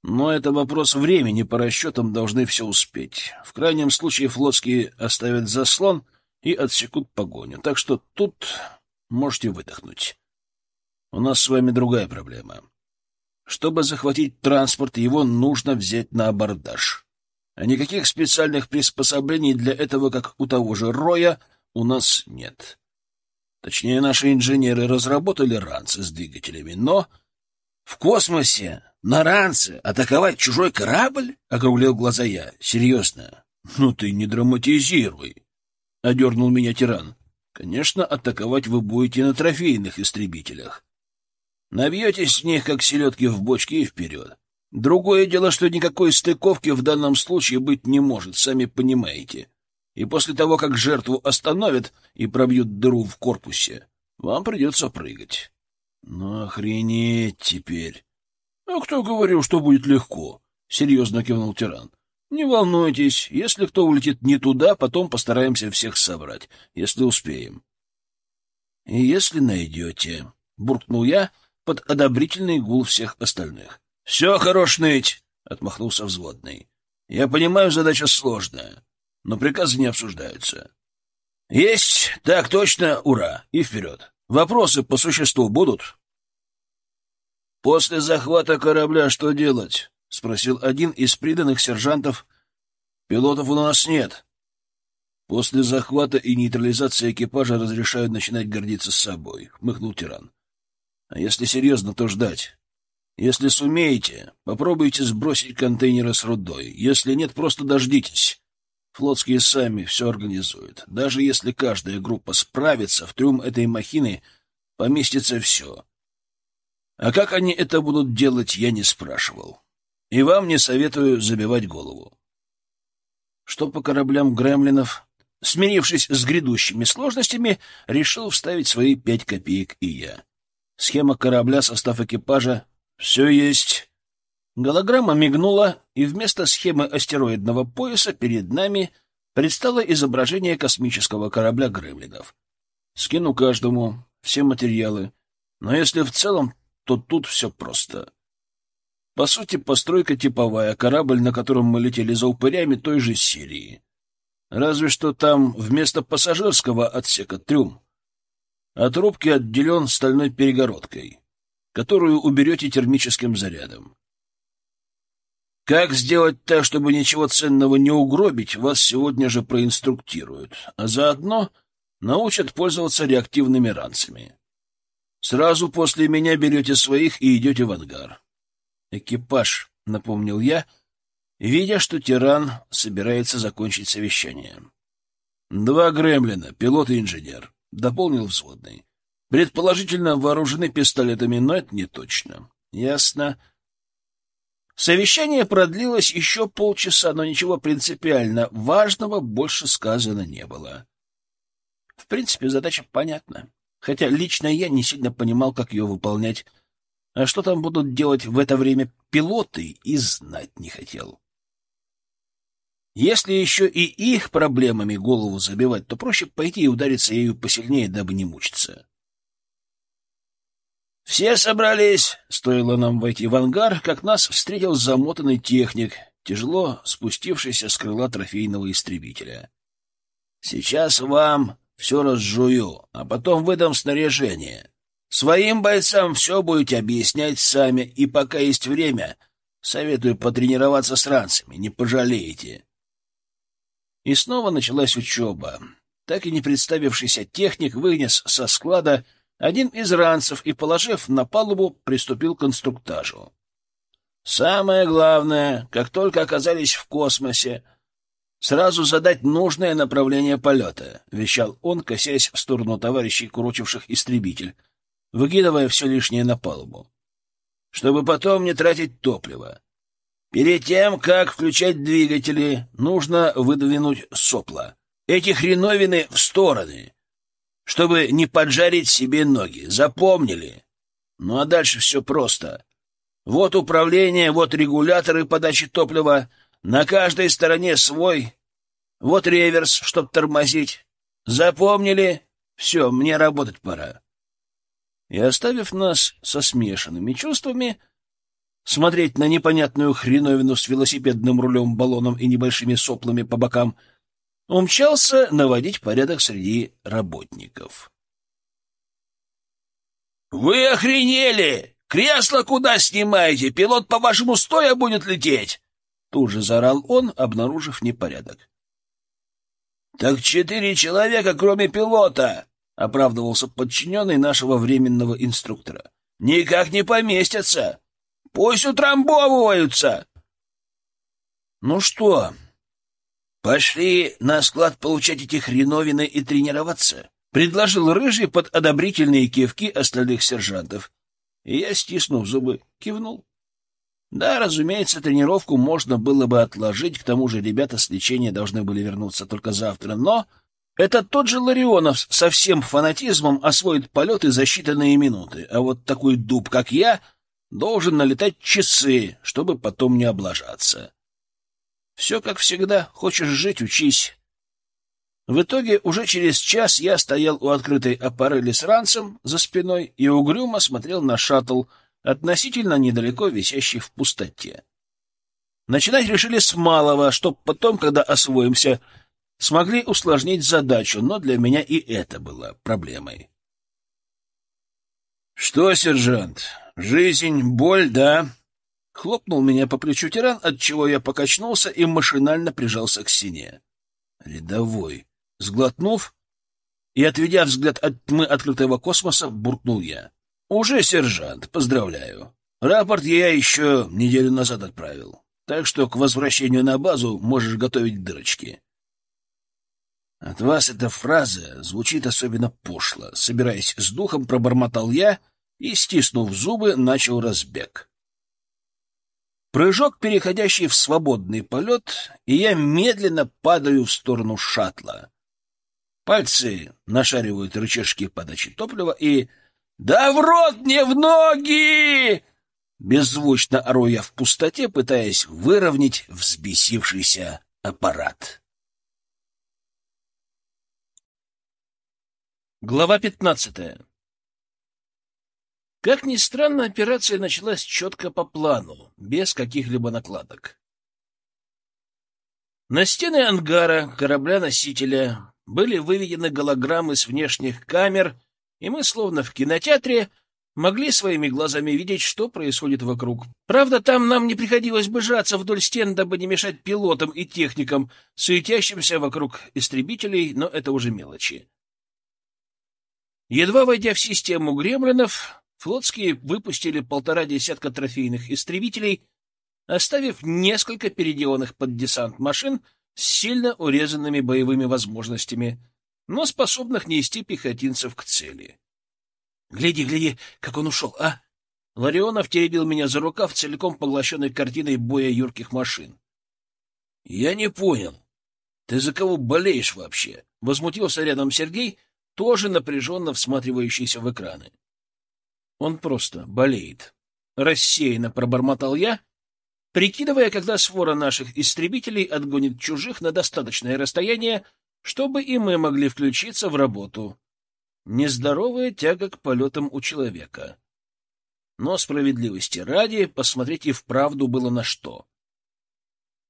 Но это вопрос времени, по расчетам должны все успеть. В крайнем случае флотские оставят заслон и отсекут погоню. Так что тут можете выдохнуть. У нас с вами другая проблема. Чтобы захватить транспорт, его нужно взять на абордаж. А никаких специальных приспособлений для этого, как у того же Роя, у нас нет. Точнее, наши инженеры разработали ранцы с двигателями, но... В космосе на ранце атаковать чужой корабль? — округлил глаза я. — Серьезно? Ну ты не драматизируй, — одернул меня тиран. Конечно, атаковать вы будете на трофейных истребителях. Набьетесь в них, как селедки в бочке, и вперед. Другое дело, что никакой стыковки в данном случае быть не может, сами понимаете. И после того, как жертву остановят и пробьют дыру в корпусе, вам придется прыгать. Ну, охренеть теперь. А кто говорил, что будет легко? Серьезно кивнул тиран. Не волнуйтесь, если кто улетит не туда, потом постараемся всех собрать, если успеем. И если найдете, буркнул я под одобрительный гул всех остальных. — Все хорош ныть, — отмахнулся взводный. — Я понимаю, задача сложная, но приказы не обсуждаются. — Есть, так точно, ура, и вперед. Вопросы по существу будут? — После захвата корабля что делать? — спросил один из приданных сержантов. — Пилотов у нас нет. После захвата и нейтрализации экипажа разрешают начинать гордиться собой, — хмыкнул тиран. — А если серьезно, то ждать. Если сумеете, попробуйте сбросить контейнеры с рудой. Если нет, просто дождитесь. Флотские сами все организуют. Даже если каждая группа справится, в трюм этой махины поместится все. А как они это будут делать, я не спрашивал. И вам не советую забивать голову. Что по кораблям гремлинов? Смирившись с грядущими сложностями, решил вставить свои пять копеек и я. Схема корабля, состав экипажа, — Все есть. Голограмма мигнула, и вместо схемы астероидного пояса перед нами предстало изображение космического корабля «Гремлинов». Скину каждому все материалы, но если в целом, то тут все просто. По сути, постройка типовая, корабль, на котором мы летели за упырями той же серии. Разве что там вместо пассажирского отсека трюм. От рубки отделен стальной перегородкой, которую уберете термическим зарядом. Как сделать так, чтобы ничего ценного не угробить, вас сегодня же проинструктируют, а заодно научат пользоваться реактивными ранцами. Сразу после меня берете своих и идете в ангар. Экипаж, — напомнил я, видя, что тиран собирается закончить совещание. Два гремлина, пилот и инженер, — дополнил взводный. Предположительно, вооружены пистолетами, но это не точно. Ясно. Совещание продлилось еще полчаса, но ничего принципиально важного больше сказано не было. В принципе, задача понятна, хотя лично я не сильно понимал, как ее выполнять, а что там будут делать в это время пилоты, и знать не хотел. Если еще и их проблемами голову забивать, то проще пойти и удариться ею посильнее, дабы не мучиться. Все собрались, стоило нам войти в ангар, как нас встретил замотанный техник, тяжело спустившийся с крыла трофейного истребителя. Сейчас вам все разжую, а потом выдам снаряжение. Своим бойцам все будете объяснять сами, и пока есть время, советую потренироваться с ранцами, не пожалеете. И снова началась учеба. Так и не представившийся техник вынес со склада один из ранцев и, положив на палубу, приступил к инструктажу. Самое главное, как только оказались в космосе, сразу задать нужное направление полета, — вещал он, косясь в сторону товарищей, курочивших истребитель, выкидывая все лишнее на палубу, чтобы потом не тратить топливо. Перед тем, как включать двигатели, нужно выдвинуть сопла. Эти хреновины в стороны, чтобы не поджарить себе ноги. Запомнили? Ну а дальше все просто. Вот управление, вот регуляторы подачи топлива, на каждой стороне свой, вот реверс, чтоб тормозить. Запомнили? Все, мне работать пора. И оставив нас со смешанными чувствами, смотреть на непонятную хреновину с велосипедным рулем, баллоном и небольшими соплами по бокам — умчался наводить порядок среди работников. «Вы охренели! Кресло куда снимаете? Пилот, по-вашему, стоя будет лететь!» Тут же заорал он, обнаружив непорядок. «Так четыре человека, кроме пилота!» — оправдывался подчиненный нашего временного инструктора. «Никак не поместятся! Пусть утрамбовываются!» «Ну что, «Пошли на склад получать эти хреновины и тренироваться», — предложил Рыжий под одобрительные кивки остальных сержантов. И я, стиснув зубы, кивнул. Да, разумеется, тренировку можно было бы отложить, к тому же ребята с лечения должны были вернуться только завтра, но это тот же Ларионов со всем фанатизмом освоит полеты за считанные минуты, а вот такой дуб, как я, должен налетать часы, чтобы потом не облажаться. Все как всегда. Хочешь жить — учись. В итоге уже через час я стоял у открытой аппарели с ранцем за спиной и угрюмо смотрел на шаттл, относительно недалеко висящий в пустоте. Начинать решили с малого, чтоб потом, когда освоимся, смогли усложнить задачу, но для меня и это было проблемой. — Что, сержант, жизнь — боль, да? Хлопнул меня по плечу тиран, от чего я покачнулся и машинально прижался к стене. Рядовой. Сглотнув и отведя взгляд от тьмы открытого космоса, буркнул я. Уже сержант, поздравляю. Рапорт я еще неделю назад отправил, так что к возвращению на базу можешь готовить дырочки. От вас эта фраза звучит особенно пошло. Собираясь с духом, пробормотал я и, стиснув зубы, начал разбег. Прыжок, переходящий в свободный полет, и я медленно падаю в сторону шаттла. Пальцы нашаривают рычажки подачи топлива и... «Да в рот мне в ноги!» Беззвучно ору я в пустоте, пытаясь выровнять взбесившийся аппарат. Глава пятнадцатая Как ни странно, операция началась четко по плану, без каких-либо накладок. На стены ангара корабля-носителя были выведены голограммы с внешних камер, и мы, словно в кинотеатре, могли своими глазами видеть, что происходит вокруг. Правда, там нам не приходилось бы жаться вдоль стен, дабы не мешать пилотам и техникам, суетящимся вокруг истребителей, но это уже мелочи. Едва войдя в систему гремлинов, флотские выпустили полтора десятка трофейных истребителей, оставив несколько переделанных под десант машин с сильно урезанными боевыми возможностями, но способных нести пехотинцев к цели. Гляди, гляди, как он ушел, а? Ларионов теребил меня за рукав, целиком поглощенной картиной боя юрких машин. — Я не понял. Ты за кого болеешь вообще? — возмутился рядом Сергей, тоже напряженно всматривающийся в экраны. — Он просто болеет. Рассеянно пробормотал я, прикидывая, когда свора наших истребителей отгонит чужих на достаточное расстояние, чтобы и мы могли включиться в работу. Нездоровая тяга к полетам у человека. Но справедливости ради посмотреть и вправду было на что.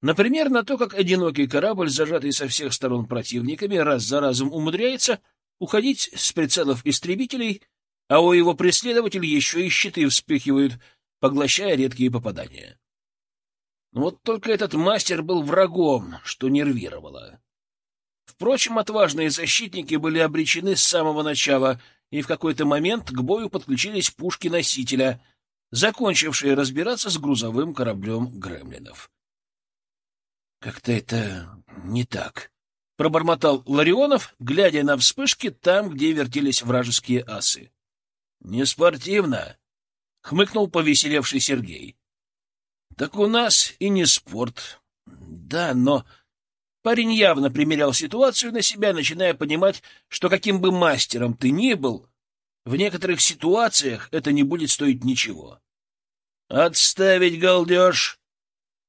Например, на то, как одинокий корабль, зажатый со всех сторон противниками, раз за разом умудряется уходить с прицелов истребителей, а у его преследователей еще и щиты вспыхивают, поглощая редкие попадания. Вот только этот мастер был врагом, что нервировало. Впрочем, отважные защитники были обречены с самого начала, и в какой-то момент к бою подключились пушки носителя, закончившие разбираться с грузовым кораблем гремлинов. «Как-то это не так», — пробормотал Ларионов, глядя на вспышки там, где вертелись вражеские асы. «Не спортивно», — хмыкнул повеселевший Сергей. «Так у нас и не спорт. Да, но Парень явно примерял ситуацию на себя, начиная понимать, что каким бы мастером ты ни был, в некоторых ситуациях это не будет стоить ничего. «Отставить галдеж!»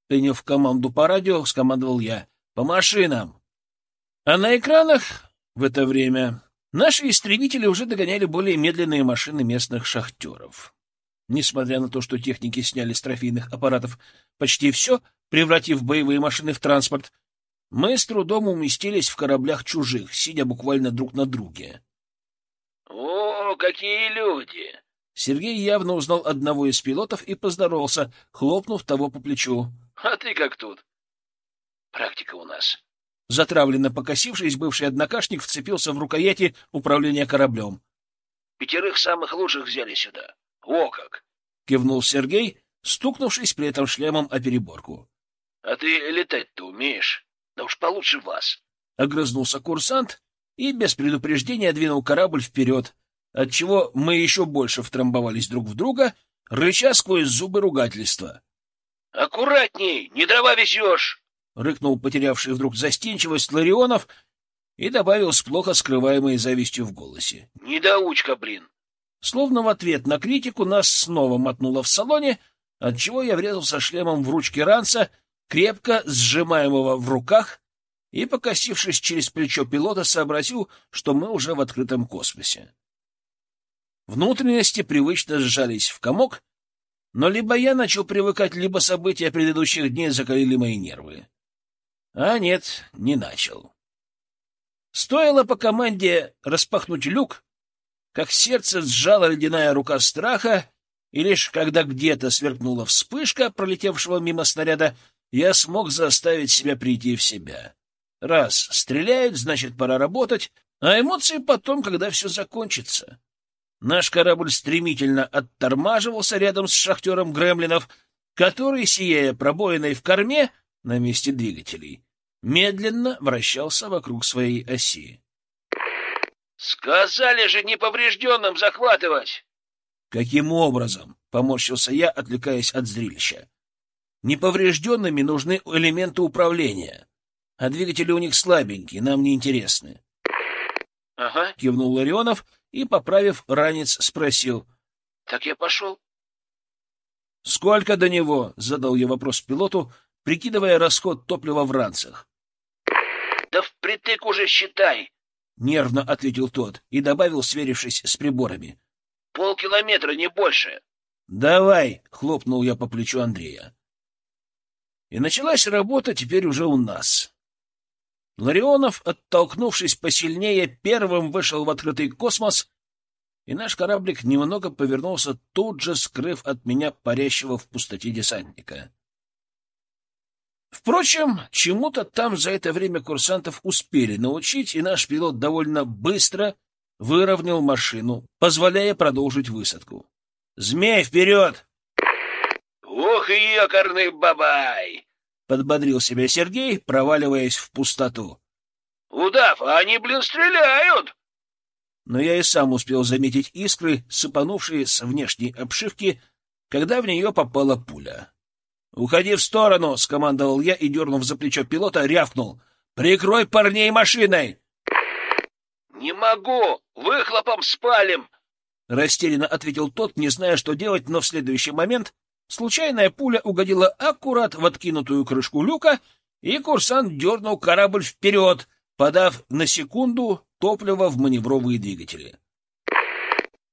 Приняв команду по радио, скомандовал я. «По машинам!» А на экранах в это время наши истребители уже догоняли более медленные машины местных шахтеров. Несмотря на то, что техники сняли с трофейных аппаратов почти все, превратив боевые машины в транспорт, мы с трудом уместились в кораблях чужих, сидя буквально друг на друге. — О, какие люди! Сергей явно узнал одного из пилотов и поздоровался, хлопнув того по плечу. — А ты как тут? — Практика у нас. Затравленно покосившись, бывший однокашник вцепился в рукояти управления кораблем. — Пятерых самых лучших взяли сюда. О как! — кивнул Сергей, стукнувшись при этом шлемом о переборку. — А ты летать-то умеешь? Да уж получше вас. Огрызнулся курсант и без предупреждения двинул корабль вперед, отчего мы еще больше втрамбовались друг в друга, рыча сквозь зубы ругательства. — Аккуратней, не дрова везешь! — рыкнул потерявший вдруг застенчивость Ларионов и добавил с плохо скрываемой завистью в голосе. — Недоучка, блин! Словно в ответ на критику нас снова мотнуло в салоне, отчего я врезался шлемом в ручки ранца — крепко сжимаемого в руках, и, покосившись через плечо пилота, сообразил, что мы уже в открытом космосе. Внутренности привычно сжались в комок, но либо я начал привыкать, либо события предыдущих дней закалили мои нервы. А нет, не начал. Стоило по команде распахнуть люк, как сердце сжала ледяная рука страха, и лишь когда где-то сверкнула вспышка пролетевшего мимо снаряда, я смог заставить себя прийти в себя. Раз стреляют, значит, пора работать, а эмоции потом, когда все закончится. Наш корабль стремительно оттормаживался рядом с шахтером гремлинов, который, сияя пробоиной в корме на месте двигателей, медленно вращался вокруг своей оси. — Сказали же неповрежденным захватывать! — Каким образом? — поморщился я, отвлекаясь от зрелища. Неповрежденными нужны элементы управления, а двигатели у них слабенькие, нам не интересны. — Ага, — кивнул Ларионов и, поправив ранец, спросил. — Так я пошел. «Сколько до него?» — задал я вопрос пилоту, прикидывая расход топлива в ранцах. «Да впритык уже считай!» — нервно ответил тот и добавил, сверившись с приборами. «Полкилометра, не больше!» «Давай!» — хлопнул я по плечу Андрея. И началась работа теперь уже у нас. Ларионов, оттолкнувшись посильнее, первым вышел в открытый космос, и наш кораблик немного повернулся, тут же скрыв от меня парящего в пустоте десантника. Впрочем, чему-то там за это время курсантов успели научить, и наш пилот довольно быстро выровнял машину, позволяя продолжить высадку. «Змей, вперед!» «Ух, якорный бабай!» — подбодрил себя Сергей, проваливаясь в пустоту. «Удав, а они, блин, стреляют!» Но я и сам успел заметить искры, сыпанувшие с внешней обшивки, когда в нее попала пуля. «Уходи в сторону!» — скомандовал я и, дернув за плечо пилота, рявкнул. «Прикрой парней машиной!» «Не могу! Выхлопом спалим!» Растерянно ответил тот, не зная, что делать, но в следующий момент случайная пуля угодила аккурат в откинутую крышку люка, и курсант дернул корабль вперед, подав на секунду топливо в маневровые двигатели.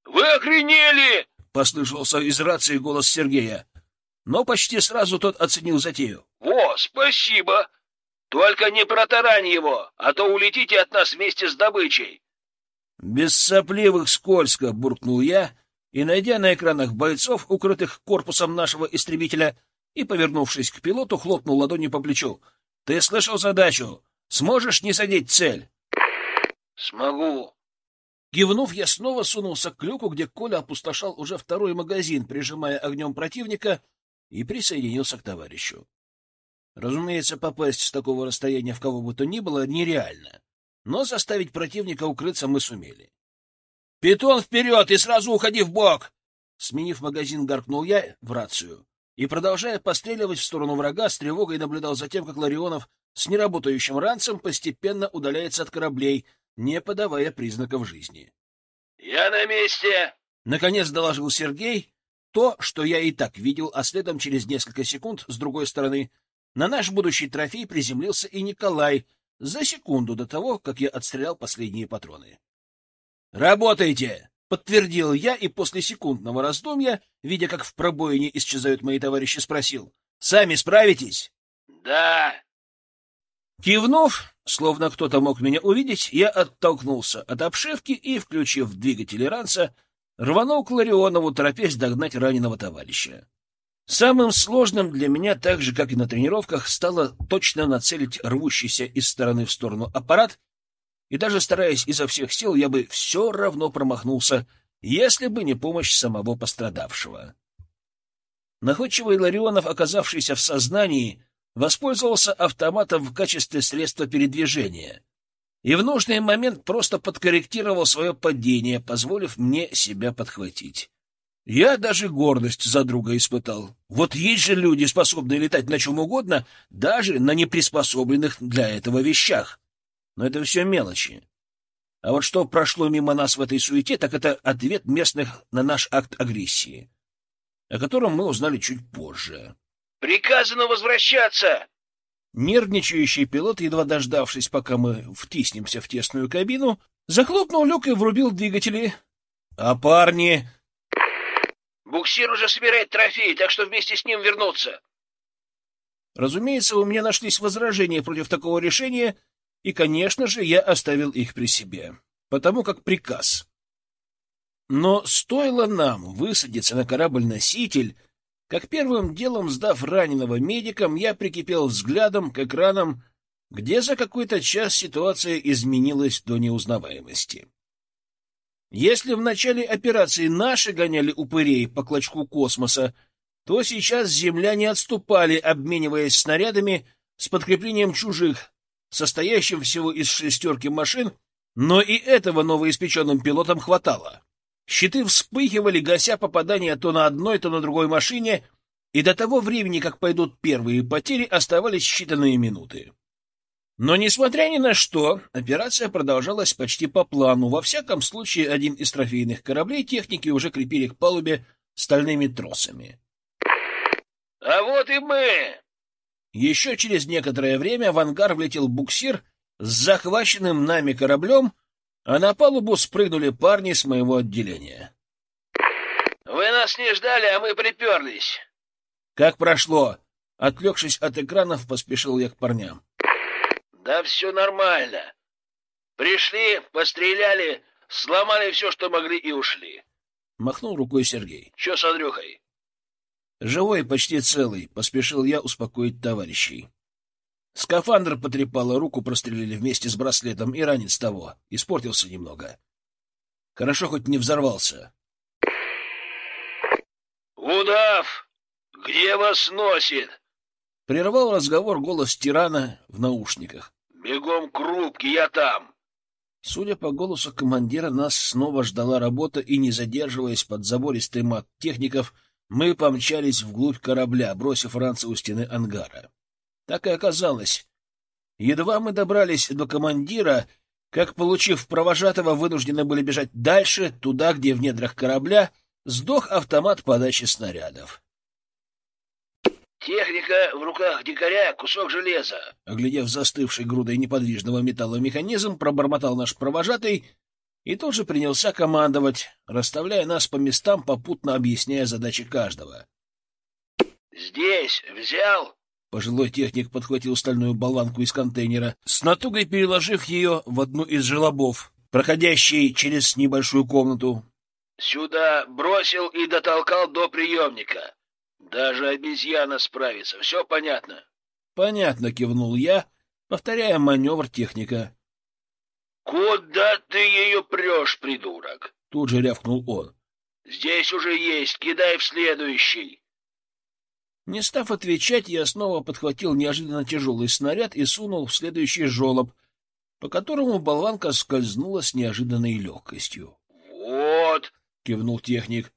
«Вы охренели!» — послышался из рации голос Сергея. Но почти сразу тот оценил затею. «Во, спасибо! Только не протарань его, а то улетите от нас вместе с добычей!» «Без сопливых скользко!» — буркнул я, и, найдя на экранах бойцов, укрытых корпусом нашего истребителя, и, повернувшись к пилоту, хлопнул ладонью по плечу. «Ты слышал задачу? Сможешь не садить цель?» «Смогу». Кивнув, я снова сунулся к люку, где Коля опустошал уже второй магазин, прижимая огнем противника, и присоединился к товарищу. Разумеется, попасть с такого расстояния в кого бы то ни было нереально, но заставить противника укрыться мы сумели. «Питон вперед и сразу уходи в бок!» Сменив магазин, гаркнул я в рацию и, продолжая постреливать в сторону врага, с тревогой наблюдал за тем, как Ларионов с неработающим ранцем постепенно удаляется от кораблей, не подавая признаков жизни. «Я на месте!» — наконец доложил Сергей то, что я и так видел, а следом через несколько секунд, с другой стороны, на наш будущий трофей приземлился и Николай за секунду до того, как я отстрелял последние патроны. «Работайте!» — подтвердил я и после секундного раздумья, видя, как в пробоине исчезают мои товарищи, спросил. «Сами справитесь?» «Да!» Кивнув, словно кто-то мог меня увидеть, я оттолкнулся от обшивки и, включив двигатель ранца, рванул к Ларионову, торопясь догнать раненого товарища. Самым сложным для меня, так же, как и на тренировках, стало точно нацелить рвущийся из стороны в сторону аппарат, и даже стараясь изо всех сил, я бы все равно промахнулся, если бы не помощь самого пострадавшего. Находчивый Ларионов, оказавшийся в сознании, воспользовался автоматом в качестве средства передвижения и в нужный момент просто подкорректировал свое падение, позволив мне себя подхватить. Я даже гордость за друга испытал. Вот есть же люди, способные летать на чем угодно, даже на неприспособленных для этого вещах. Но это все мелочи. А вот что прошло мимо нас в этой суете, так это ответ местных на наш акт агрессии, о котором мы узнали чуть позже. Приказано возвращаться!» Нервничающий пилот, едва дождавшись, пока мы втиснемся в тесную кабину, захлопнул люк и врубил двигатели. «А парни...» «Буксир уже собирает трофей, так что вместе с ним вернуться!» Разумеется, у меня нашлись возражения против такого решения, и, конечно же, я оставил их при себе, потому как приказ. Но стоило нам высадиться на корабль-носитель, как первым делом, сдав раненого медикам, я прикипел взглядом к экранам, где за какой-то час ситуация изменилась до неузнаваемости. Если в начале операции наши гоняли упырей по клочку космоса, то сейчас земляне отступали, обмениваясь снарядами с подкреплением чужих, состоящим всего из шестерки машин, но и этого новоиспеченным пилотам хватало. Щиты вспыхивали, гася попадания то на одной, то на другой машине, и до того времени, как пойдут первые потери, оставались считанные минуты. Но, несмотря ни на что, операция продолжалась почти по плану. Во всяком случае, один из трофейных кораблей техники уже крепили к палубе стальными тросами. А вот и мы! Еще через некоторое время в ангар влетел буксир с захваченным нами кораблем, а на палубу спрыгнули парни с моего отделения. Вы нас не ждали, а мы приперлись. Как прошло? Отвлекшись от экранов, поспешил я к парням. Да все нормально. Пришли, постреляли, сломали все, что могли, и ушли. Махнул рукой Сергей. Че с Андрюхой? Живой, почти целый, поспешил я успокоить товарищей. Скафандр потрепало, руку прострелили вместе с браслетом и ранец того. Испортился немного. Хорошо хоть не взорвался. «Удав! Где вас носит?» Прервал разговор голос тирана в наушниках. «Бегом к рубке, я там!» Судя по голосу командира, нас снова ждала работа, и, не задерживаясь под забористый мат техников, мы помчались вглубь корабля, бросив ранца у стены ангара. Так и оказалось. Едва мы добрались до командира, как, получив провожатого, вынуждены были бежать дальше, туда, где в недрах корабля сдох автомат подачи снарядов. «Техника в руках дикаря, кусок железа!» Оглядев застывший грудой неподвижного металла механизм, пробормотал наш провожатый и тут же принялся командовать, расставляя нас по местам, попутно объясняя задачи каждого. «Здесь взял?» Пожилой техник подхватил стальную болванку из контейнера, с натугой переложив ее в одну из желобов, проходящей через небольшую комнату. «Сюда бросил и дотолкал до приемника. Даже обезьяна справится, все понятно?» «Понятно», — кивнул я, повторяя маневр техника. «Куда ты ее прешь, придурок?» Тут же рявкнул он. «Здесь уже есть, кидай в следующий». Не став отвечать, я снова подхватил неожиданно тяжелый снаряд и сунул в следующий жолоб, по которому болванка скользнула с неожиданной легкостью. «Вот!» — кивнул техник.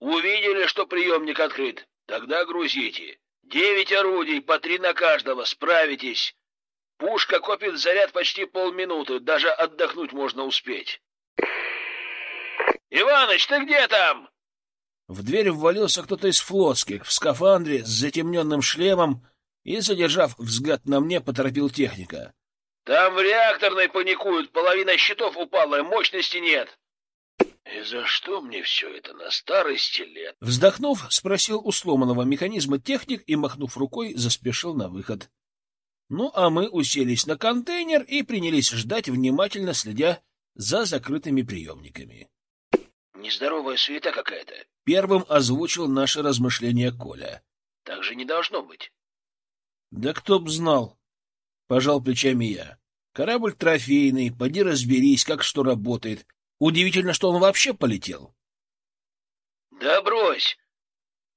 «Увидели, что приемник открыт? Тогда грузите. Девять орудий, по три на каждого, справитесь. Пушка копит заряд почти полминуты, даже отдохнуть можно успеть. «Иваныч, ты где там?» В дверь ввалился кто-то из флотских, в скафандре, с затемненным шлемом, и, задержав взгляд на мне, поторопил техника. «Там в реакторной паникуют, половина щитов упала, мощности нет». «И за что мне все это на старости лет?» Вздохнув, спросил у сломанного механизма техник и, махнув рукой, заспешил на выход. Ну, а мы уселись на контейнер и принялись ждать, внимательно следя за закрытыми приемниками. «Нездоровая суета какая-то», — первым озвучил наше размышление Коля. «Так же не должно быть». «Да кто б знал», — пожал плечами я. «Корабль трофейный, поди разберись, как что работает. Удивительно, что он вообще полетел». «Да брось!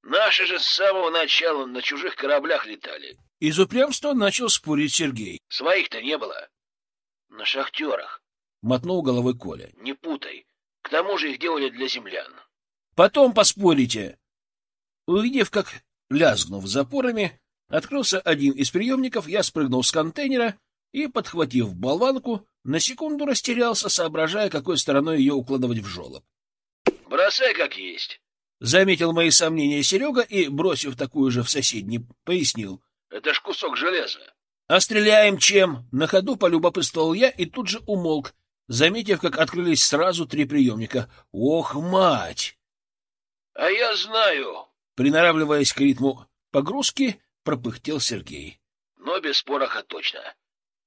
Наши же с самого начала на чужих кораблях летали». Из упрямства начал спорить Сергей. Своих-то не было. На шахтерах. Мотнул головой Коля. Не путай. К тому же их делали для землян. Потом поспорите. Увидев, как, лязгнув запорами, открылся один из приемников, я спрыгнул с контейнера и, подхватив болванку, на секунду растерялся, соображая, какой стороной ее укладывать в жолоб. — Бросай как есть. — заметил мои сомнения Серега и, бросив такую же в соседний, пояснил. Это ж кусок железа. — А стреляем чем? На ходу полюбопытствовал я и тут же умолк, заметив, как открылись сразу три приемника. Ох, мать! — А я знаю. Приноравливаясь к ритму погрузки, пропыхтел Сергей. — Но без пороха точно.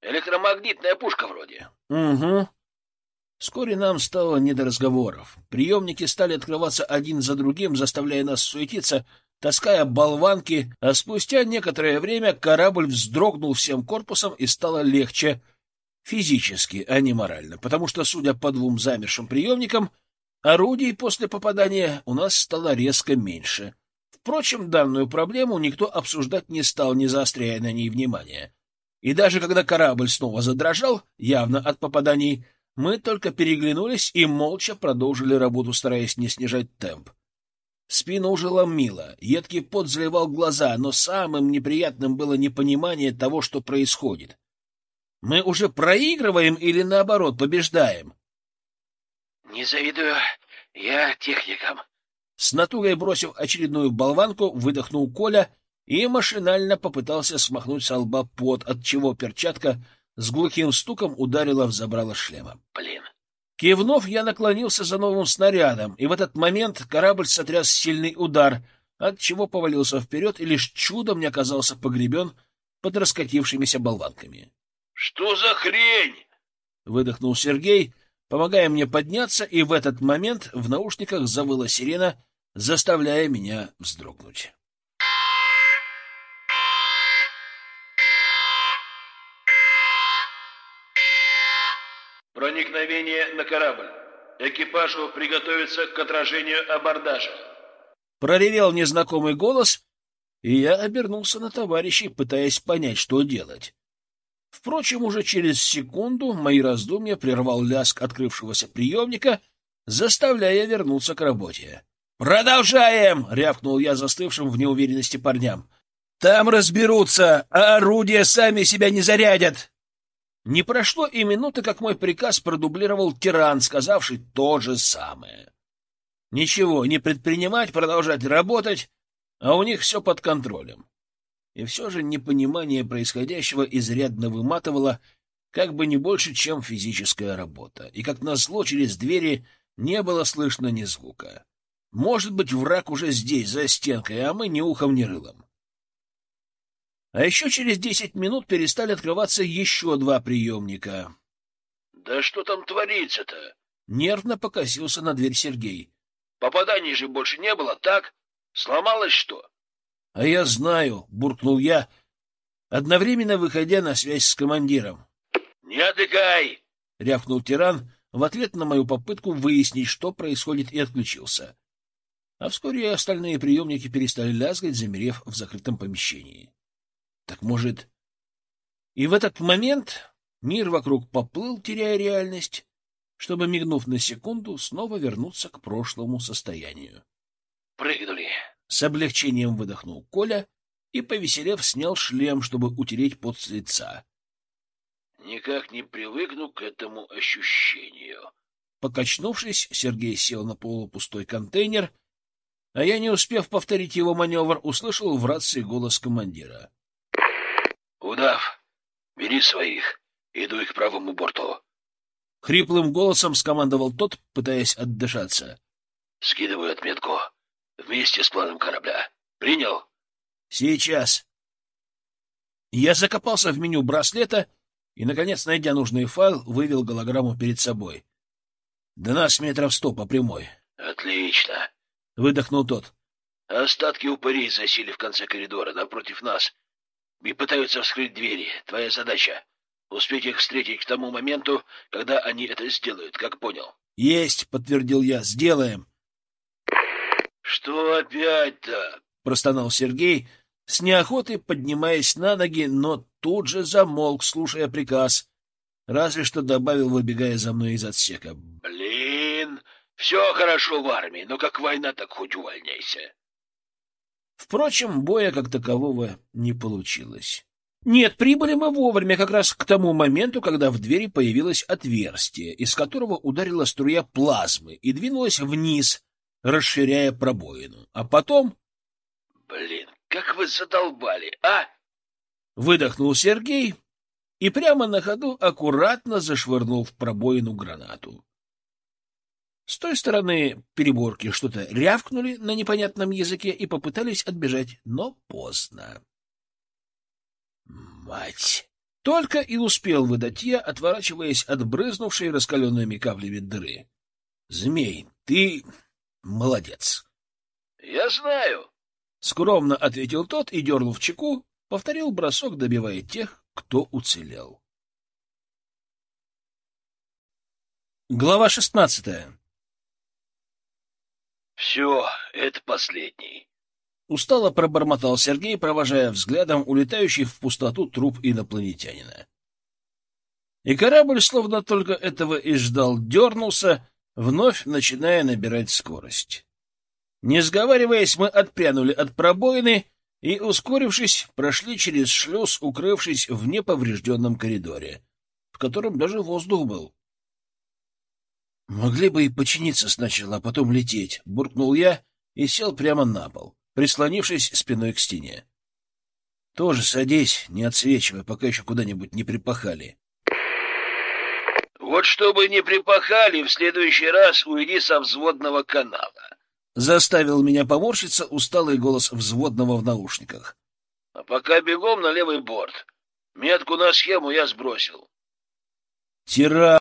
Электромагнитная пушка вроде. — Угу. Вскоре нам стало не до разговоров. Приемники стали открываться один за другим, заставляя нас суетиться, таская болванки, а спустя некоторое время корабль вздрогнул всем корпусом и стало легче физически, а не морально, потому что, судя по двум замершим приемникам, орудий после попадания у нас стало резко меньше. Впрочем, данную проблему никто обсуждать не стал, не заостряя на ней внимания. И даже когда корабль снова задрожал, явно от попаданий, мы только переглянулись и молча продолжили работу, стараясь не снижать темп. Спину уже ломило, едкий пот заливал глаза, но самым неприятным было непонимание того, что происходит. Мы уже проигрываем или, наоборот, побеждаем? — Не завидую я техникам. С натугой бросив очередную болванку, выдохнул Коля и машинально попытался смахнуть со лба пот, от чего перчатка с глухим стуком ударила в забрало шлема. Блин. Кивнув, я наклонился за новым снарядом, и в этот момент корабль сотряс сильный удар, от чего повалился вперед и лишь чудом не оказался погребен под раскатившимися болванками. — Что за хрень? — выдохнул Сергей, помогая мне подняться, и в этот момент в наушниках завыла сирена, заставляя меня вздрогнуть. Проникновение на корабль. Экипажу приготовиться к отражению абордажа. Проревел незнакомый голос, и я обернулся на товарищей, пытаясь понять, что делать. Впрочем, уже через секунду мои раздумья прервал лязг открывшегося приемника, заставляя вернуться к работе. «Продолжаем!» — рявкнул я застывшим в неуверенности парням. «Там разберутся, а орудия сами себя не зарядят!» Не прошло и минуты, как мой приказ продублировал тиран, сказавший то же самое. Ничего, не предпринимать, продолжать работать, а у них все под контролем. И все же непонимание происходящего изрядно выматывало, как бы не больше, чем физическая работа. И, как назло, через двери не было слышно ни звука. Может быть, враг уже здесь, за стенкой, а мы ни ухом, ни рылом. А еще через десять минут перестали открываться еще два приемника. — Да что там творится-то? — нервно покосился на дверь Сергей. — Попаданий же больше не было, так? Сломалось что? — А я знаю, — буркнул я, одновременно выходя на связь с командиром. — Не отвлекай! — рявкнул тиран в ответ на мою попытку выяснить, что происходит, и отключился. А вскоре остальные приемники перестали лязгать, замерев в закрытом помещении. Так может... И в этот момент мир вокруг поплыл, теряя реальность, чтобы, мигнув на секунду, снова вернуться к прошлому состоянию. «Прыгнули!» — с облегчением выдохнул Коля и, повеселев, снял шлем, чтобы утереть пот с лица. «Никак не привыкну к этому ощущению». Покачнувшись, Сергей сел на полупустой контейнер, а я, не успев повторить его маневр, услышал в рации голос командира. «Удав, бери своих, иду их к правому борту». Хриплым голосом скомандовал тот, пытаясь отдышаться. «Скидываю отметку. Вместе с планом корабля. Принял?» «Сейчас». Я закопался в меню браслета и, наконец, найдя нужный файл, вывел голограмму перед собой. «До нас метров сто по прямой». «Отлично», — выдохнул тот. «Остатки упырей засели в конце коридора, напротив нас и пытаются вскрыть двери. Твоя задача — успеть их встретить к тому моменту, когда они это сделают, как понял. — Есть, — подтвердил я, — сделаем. — Что опять-то? — простонал Сергей, с неохотой поднимаясь на ноги, но тут же замолк, слушая приказ. Разве что добавил, выбегая за мной из отсека. — Блин, все хорошо в армии, но как война, так хоть увольняйся. Впрочем, боя как такового не получилось. Нет, прибыли мы вовремя, как раз к тому моменту, когда в двери появилось отверстие, из которого ударила струя плазмы и двинулась вниз, расширяя пробоину. А потом... Блин, как вы задолбали, а? Выдохнул Сергей и прямо на ходу аккуратно зашвырнул в пробоину гранату. С той стороны переборки что-то рявкнули на непонятном языке и попытались отбежать, но поздно. «Мать!» Только и успел выдать я, отворачиваясь от брызнувшей раскаленными каплями дыры. «Змей, ты молодец!» «Я знаю!» — скромно ответил тот и, дернув чеку, повторил бросок, добивая тех, кто уцелел. Глава шестнадцатая все, это последний. Устало пробормотал Сергей, провожая взглядом улетающий в пустоту труп инопланетянина. И корабль, словно только этого и ждал, дернулся, вновь начиная набирать скорость. Не сговариваясь, мы отпрянули от пробоины и, ускорившись, прошли через шлюз, укрывшись в неповрежденном коридоре, в котором даже воздух был. Могли бы и починиться сначала, а потом лететь, буркнул я и сел прямо на пол, прислонившись спиной к стене. Тоже садись, не отсвечивай, пока еще куда-нибудь не припахали. Вот чтобы не припахали, в следующий раз уйди со взводного канала. Заставил меня поморщиться усталый голос взводного в наушниках. А пока бегом на левый борт. Метку на схему я сбросил. Тира